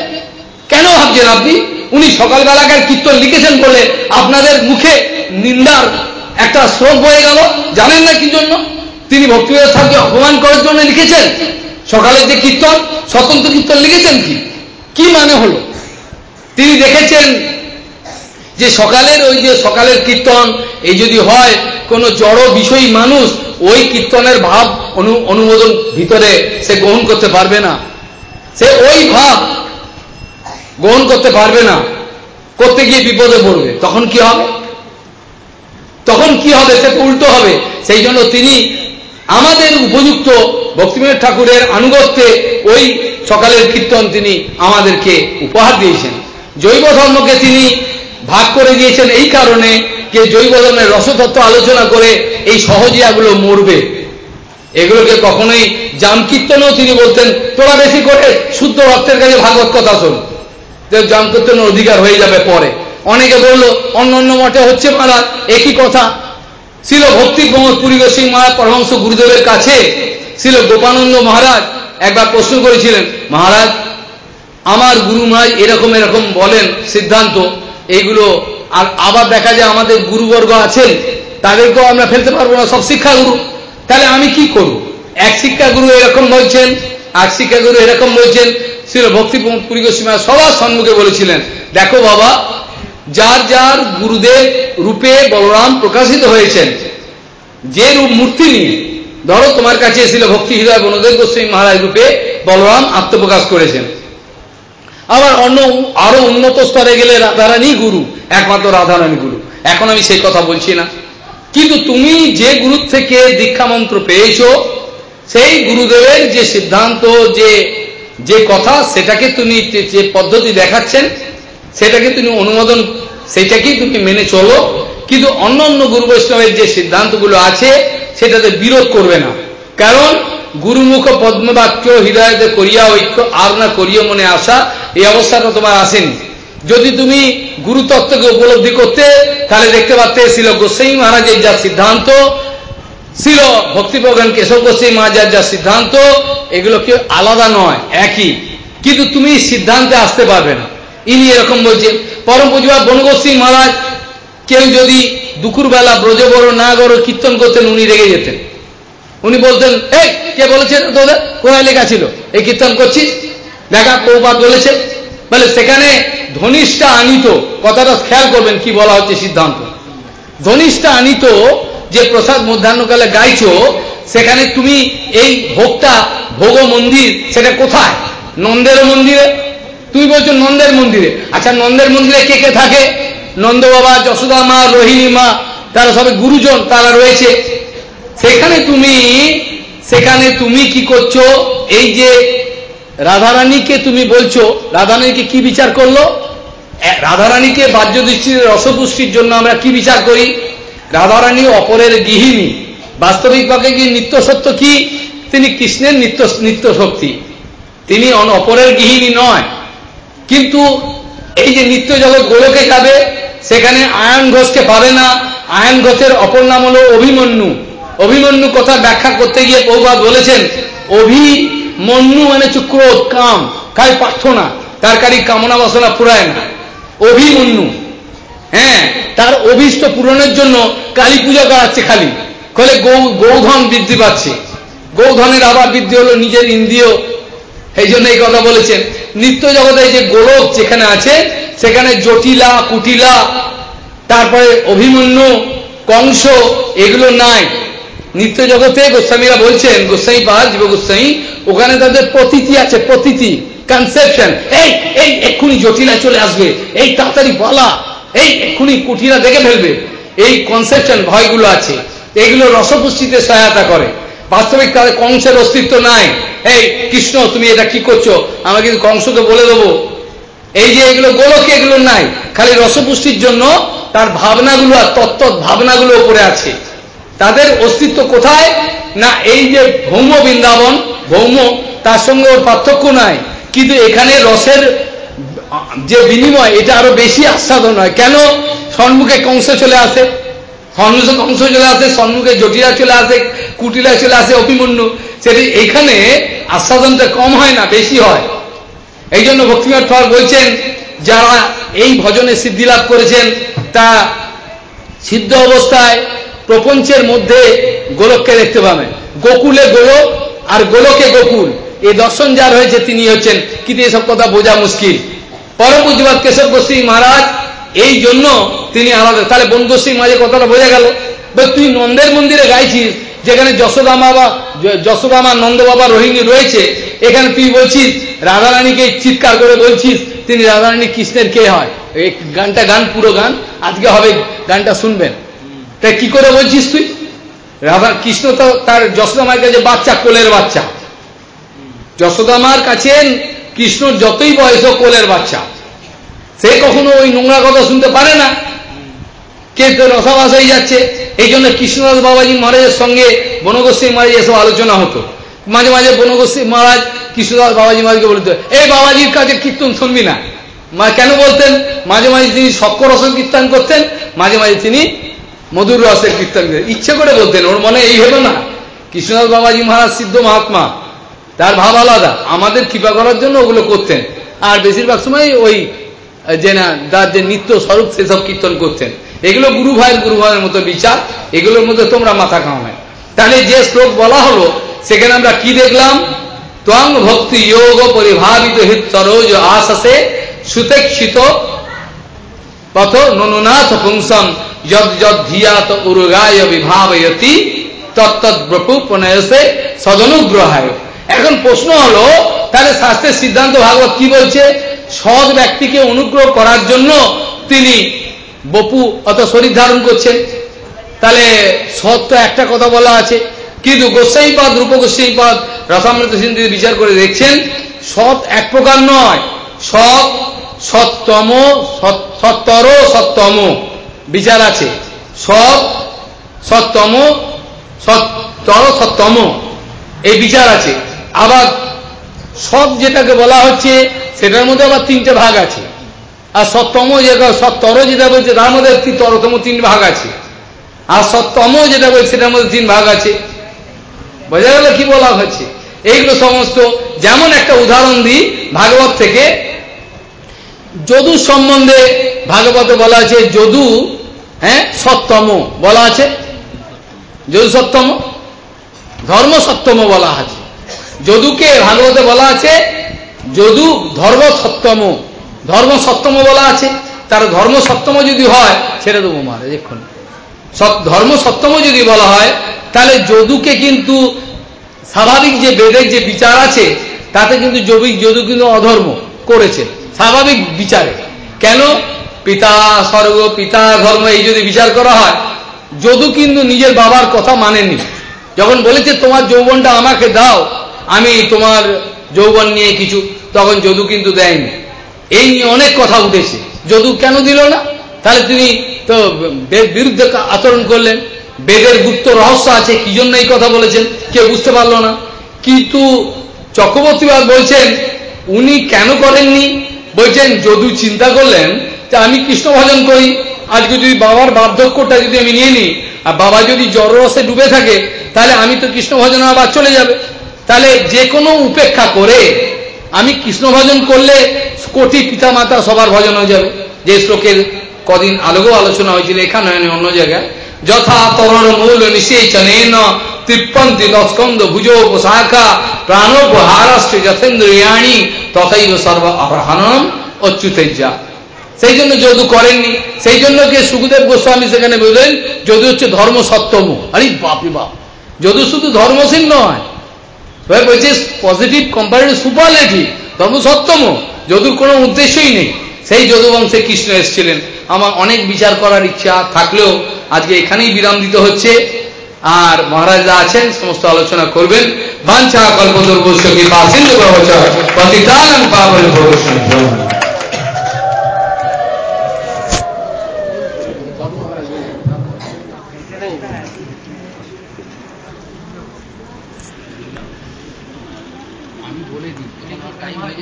[SPEAKER 1] কেন ভাবছেন আপনি? উনি সকালবেলাকার কীর্তন লিখেছেন বলে আপনাদের মুখে নিন্দার একটা স্রোত বয়ে গেল? জানেন না কি জন্য? তিনি ভক্তিবিনোদ ঠাকুরকে অপমান করার জন্য লিখেছেন? সকালের যে কীর্তন, স্বতন্ত্র কীর্তন লিখেছেন কি? কি মানে হলো? তিনি দেখেছেন যে সকালের ওই যে সকালের কীর্তন, এই যদি হয় কোন জড় বিষয়ী মানুষ ওই কীর্তনের ভাব অনু, অনুমোদন ভিতরে সে গ্রহণ করতে পারবে না। সে ওই ভাব গ্রহণ করতে পারবে না। করতে গিয়ে বিপদে পড়বে। তখন কি হবে? তখন কি হবে? সে উল্টো হবে। সেই জন্য তিনি আমাদের উপযুক্ত ভক্তিবিনোদ ঠাকুরের আনুগত্যে ওই সকালের কীর্তন তিনি আমাদেরকে উপহার দিয়েছেন। জৈব ধর্মকে তিনি ভাগ করে দিয়েছেন এই কারণে যে জৈব ধর্মের রসতত্ত্ব আলোচনা করে এই সহজিয়াগুলো মরবে। এগুলোকে কখনোই জাম কীর্তনও তিনি বলতেন, তোরা বেশি করে শুদ্ধ ভক্তের কাছে ভাগবত কথা শোন। যে জাম কীর্তনের অধিকার হয়ে যাবে পরে। অনেকে বলল, অন্য অন্য মঠে হচ্ছে মারা, একই কথা। ছিল ভক্তি প্রমোদ পুরী সিং মহারাজ গুরুদেবের কাছে। ছিল গোপানন্দ মহারাজ, একবার প্রশ্ন করেছিলেন, মহারাজ, আমার গুরু মহারাজ এরকম এরকম বলেন সিদ্ধান্ত এইগুলো আর আবার দেখা যায় আমাদের গুরুবর্গ আছেন, তাদেরকেও আমরা ফেলতে পারব না, সব শিক্ষাগুরু। তাহলে আমি কি করব? এক শিক্ষাগুরু এরকম বলছেন এক শিক্ষাগুরু এরকম বলছেন ছিল ভক্তি পুরী সবার সম্মুখে বলেছিলেন, দেখো বাবা, যার যার গুরুদেব রূপে বলরাম প্রকাশিত হয়েছেন, যে রূপ মূর্তি নিয়ে, ধরো তোমার কাছে এসেছিল ভক্তি হৃদয় বনদেব গোস্বামী মহারাজ রূপে বলরাম আত্মপ্রকাশ করেছেন। আবার অন্য আরও উন্নত স্তরে গেলে রাধারানী গুরু, একমাত্র রাধারানী গুরু। এখন আমি সেই কথা বলছি না। কিন্তু তুমি যে গুরু থেকে দীক্ষা মন্ত্র পেয়েছ, সেই গুরুদেবের যে সিদ্ধান্ত, যে যে কথা, সেটাকে তুমি যে পদ্ধতি দেখাচ্ছেন, সেটাকে তুমি অনুমোদন, সেটাকেই তুমি মেনে চলো। কিন্তু অন্য অন্য গুরু বৈষ্ণবের যে সিদ্ধান্তগুলো আছে, সেটাতে বিরোধ করবে না। কারণ গুরুমুখ পদ্মবাক্য হৃদয়তে করিয়া ঐক্য আর না করিয়া মনে আসা এই অবস্থাটা তোমার আসেনি। যদি তুমি গুরুতত্ত্বকে উপলব্ধি করতে, তাহলে দেখতে পারতে ছিল গোস্বাই মহারাজের যা সিদ্ধান্ত ছিল ভক্তিপ্রজ্ঞান কেশব গোস্বাই মহারাজের যা সিদ্ধান্ত, এগুলো কেউ আলাদা নয়, একই। কিন্তু তুমি সিদ্ধান্তে আসতে পারবে না। ইনি এরকম বলছেন, পরম পুজোয়া বনগোস্বী মহারাজ, কেউ যদি দুপুরবেলা ব্রজবড় না গড় কীর্তন করতেন, উনি রেগে যেতেন। উনি বলতেন, এই, কে বলেছেন তোদের? কোথায় লেখা ছিল? এই কীর্তন করছিস দেখা পৌপাত বলেছে, বলে, সেখানে ধনিষ্ঠা আনিত। কথাটা খেয়াল করবেন কি বলা হচ্ছে সিদ্ধান্ত। ধনিষ্ঠা আনিত যে প্রসাদ মধ্যাহ্নকালে গাইছো, সেখানে তুমি এই ভোগটা, ভোগ মন্দির, সেটা কোথায়? নন্দের মন্দিরে। তুমি বলছো নন্দের মন্দিরে। আচ্ছা নন্দের মন্দিরে কে কে থাকে? নন্দ বাবা, যশোদা মা, রোহিণী মা, তারা সবাই গুরুজন, তারা রয়েছে। সেখানে তুমি সেখানে তুমি কি করছ? এই যে রাধারানীকে তুমি বলছো, রাধারানীকে কি বিচার করল? রাধারানীকে বাহ্য দৃষ্টির রসপুষ্টির জন্য আমরা কি বিচার করি? রাধারানী অপরের গৃহিণী। বাস্তবিকভাবে কি নিত্য সত্য কি? তিনি কৃষ্ণের নিত্য নিত্য শক্তি। তিনি অপরের গৃহিণী নয়। কিন্তু এই যে নিত্য জগৎ গোলকে যাবে সেখানে আয়ন ঘোষকে পাবে না। আয়ন ঘোষের অপর নাম হল অভিমন্যু। অভিমন্যু কথা ব্যাখ্যা করতে গিয়ে বহুবাদ বলেছেন অভিমন্যু মানে চুক্রোধ কাম খাই প্রার্থনা তার কারি কামনা বাসনা পুরায় না। অভিমন্যু হ্যাঁ তার অভিষ্ট পূরণের জন্য কালী পূজা করাচ্ছে খালি, ফলে গৌ, গৌধন বৃদ্ধি পাচ্ছে। গৌধনের আবার বৃদ্ধি হলো নিজের ইন্দ্রিয়, এই জন্য এই কথা বলেছেন। নিত্য জগতে যে গোলক যেখানে আছে, সেখানে জটিলা, কুটিলা, তারপরে অভিমন্যু, কংস, এগুলো নাই। নিত্য জগতে গোস্বামীরা বলছেন, গোস্বামী পাহাড় জীব গোস্বামী ওখানে তাদের প্রতীতি আছে, প্রতীতি কনসেপশন এই এই, এক্ষুনি জটিলা চলে আসবে। এই তাড়াতাড়ি বলা। এই, এক্ষুনি কুটিরা দেখে ফেলবে। এই কনসেপশন ভয়গুলো আছে। এগুলো রসপুষ্টিতে সহায়তা করে। বাস্তবিক তাদের কংসের অস্তিত্ব নাই। এই, কৃষ্ণ, তুমি এটা কি করছ? আমরা কিন্তু কংসকে বলে দেবো। এই যে এগুলো গোলকে, এগুলো নাই। খালি রসপুষ্টির জন্য তার ভাবনাগুলো আর তত্ত্ব ভাবনাগুলো উপরে আছে। তাদের অস্তিত্ব কোথায়? না, এই যে ভৌম বৃন্দাবন ভৌম তার সঙ্গে ওর পার্থক্য নাই। কিন্তু এখানে রসের, যে বিনিময়, এটা আরও বেশি আস্বাদন হয়। কেন? সন্মুখে কংস চলে আসে। সম্মুখে কংস চলে আসে সম্মুখে জটিলা চলে আসে, কুটিলা চলে আসে, অভিমন্যু। সেটি এখানে আস্বাদনটা কম হয় না, বেশি হয়। এই জন্য ভক্তিনাথ ঠাকুর বলছেন, যারা এই ভজনে সিদ্ধি লাভ করেছেন, তা সিদ্ধ অবস্থায় প্রপঞ্চের মধ্যে গোলককে দেখতে পাবেন গোকুলে গোলক আর গোলকে গোকুল। এই দর্শন যার হয়েছে, তিনি হচ্ছেন কিন্তু এসব কথা বোঝা মুশকিল। পরম পুঁজিবাদ কেশব গোস্বী মহারাজ, এই জন্য তিনি আলাদা। তাহলে বন্ধু সিং মাঝে কথাটা বোঝা গেল। তুই নন্দের মন্দিরে গাইছিস, যেখানে যশোদামা বা যশোদামা নন্দ বাবা রোহিণী রয়েছে, এখানে তুই বলছিস, রাধারানীকে চিৎকার করে বলছিস, তিনি রাধারানী কৃষ্ণের কে হয়? এই গানটা গান, পুরো গান। আজকে হবে গানটা শুনবেন। তাই কি করে বলছিস তুই? রাধা কৃষ্ণ তো তার যশোদামার কাছে বাচ্চা, কোলের বাচ্চা। যশোদামার কাছে কৃষ্ণর যতই বয়স কোলের বাচ্চা। সে কখনো ওই নোংরা কথা শুনতে পারে না। কে রসাবাস হয়ে যাচ্ছে। এই জন্য কৃষ্ণদাস বাবাজি মহারাজের সঙ্গে বনগোস্বী মহারাজ এসব আলোচনা হতো। মাঝে মাঝে বনগোস্বী মহারাজ কৃষ্ণদাস বাবাজি মহারাজকে বলতো এই বাবাজির কাছে কীর্তন শুনবি না। মা কেন বলতেন? মাঝে মাঝে তিনি সক্ষ রসের কীর্তন করতেন। মাঝে মাঝে তিনি মধুর রসের কীর্তন ইচ্ছে করে বলতেন, ওর মনে এই হলো না। কৃষ্ণদাস বাবাজি মহারাজ সিদ্ধ মহাত্মা, তার ভাব আলাদা। আমাদের কৃপা করার জন্য ওগুলো করতেন। আর বেশিরভাগ সময় ওই, যে না, তার যে নিত্য স্বরূপ, সেসব কীর্তন করতেন। এগুলো গুরু ভাইয়ের গুরু ভাইয়ের মতো বিচার, এগুলোর মধ্যে তোমরা মাথা খাওয়াবে তাহলে যে শ্লোক বলা হলো, সেখানে আমরা কি দেখলাম? ত্বং ভক্তি যোগ পরিভাবিত হিত সরোজ আশাসে সুতেক্ষিত পথ ননুনাথ পুংসম যদ যদ ধিয়াত উরগায় বিভাবয়তি তত্তদ্রপু প্রণয়সে সদনুগ্রহায় এখন প্রশ্ন হলো, তাহলে শাস্ত্রের সিদ্ধান্ত ভাগবত কি বলছে? সৎ ব্যক্তিকে অনুগ্রহ করার জন্য তিনি বপু অত শরীর ধারণ করছেন। তাহলে সৎ তো একটা কথা বলা আছে। কিন্তু গোস্বাইপাদ রূপ গোস্বাইপাদ রসামৃত সিন্ধু বিচার করে দেখছেন, সৎ এক প্রকার নয়। সৎ সত্তম সত্তর, সত্তম। বিচার আছে। সৎ সত্তম সত্তর সত্তম এই বিচার আছে। আবার সৎ যেটাকে বলা হচ্ছে, সেটার মধ্যে আবার তিনটে ভাগ আছে। আর সত্তম যেটা সত্তর যেটা বলছে, তার মধ্যে তরতম তিন ভাগ আছে। আর সপ্তম যেটা বলছে, সেটার মধ্যে তিন ভাগ আছে। বোঝা গেল কি বলা হচ্ছে? এইগুলো সমস্ত, যেমন একটা উদাহরণ দিই, ভাগবত থেকে, যদু সম্বন্ধে ভাগবতে বলা আছে, যদু হ্যাঁ? সপ্তম বলা আছে। যদু সপ্তম ধর্ম সপ্তম বলা আছে। যদুকে ভাগবতে বলা আছে, যদু ধর্ম সপ্তম ধর্ম সপ্তম বলা আছে। তার ধর্ম সপ্তম যদি হয়, ছেড়ে দেবো মহারাজ এক্ষণ ধর্ম সপ্তম যদি বলা হয়, তাহলে যদুকে কিন্তু স্বাভাবিক যে বেদের যে বিচার আছে, তাতে কিন্তু জৈবিক যদু কিন্তু অধর্ম করেছে। স্বাভাবিক বিচারে। কেন? পিতা স্বর্গ, পিতা ধর্ম, এই যদি বিচার করা হয়, যদু কিন্তু নিজের বাবার কথা মানেনি। যখন বলেছে, তোমার যৌবনটা আমাকে দাও, আমি তোমার যৌবন নিয়ে কিছু, তখন যদু কিন্তু দেয়নি। এই নিয়ে অনেক কথা উঠেছে। যদু কেন দিল না? তাহলে তিনি তো বিরুদ্ধে আচরণ করলেন। বেদের গুপ্ত রহস্য আছে, কি জন্য এই কথা বলেছেন? কেউ বুঝতে পারল না। কিন্তু চক্রবর্তীবাদ বলছেন, উনি কেন করেননি? বলছেন, যদু চিন্তা করলেন যে আমি কৃষ্ণ ভজন করি। আজকে যদি বাবার বার্ধক্যটা যদি আমি নিয়ে নিই, আর বাবা যদি জড়রসে ডুবে থাকে, তাহলে আমি তো কৃষ্ণ ভজন আবার চলে যাবে। তাহলে যে কোনো উপেক্ষা করে আমি কৃষ্ণ ভজন করলে কোটি পিতা মাতা সবার ভজন হয়ে যাবে। যে শ্লোকের কদিন আলোকেও আলোচনা হয়েছিল এখানে অন্য জায়গায়। যথা তরণ মূল নিষেচনেন তৃপ্পন্তি তস্কন্দ ভুজোপশাখা প্রাণোপহারাষ্ট্রে যথেন্দ্রিয়াণী তথাইব সর্ব অপহরণ অচ্যুতেজ্জা। সেই জন্য যদু করেননি, সেই জন্য কে সুখদেব গোস্বামী সেখানে বললেন, যদু হচ্ছে ধর্ম সপ্তম আরে বাপরে বাপ, যদু শুধু ধর্মশীল নয় বলছে পজিটিভ কম্পারেটিভ সুপারলেটিভ ধর্ম সপ্তম যদুর কোনো উদ্দেশ্যই নেই। সেই যদুবংশে কৃষ্ণ এসেছিলেন। আমার অনেক বিচার করার ইচ্ছা থাকলেও আজকে এখানেই বিরাম দিতে হচ্ছে। আর মহারাজরা আছেন, সমস্ত আলোচনা করবেন। বাঞ্ছা কল্পদর্বস্য কি বাসিন্দ প্রবচন পতিতানং পাবন ভবিষ্যৎ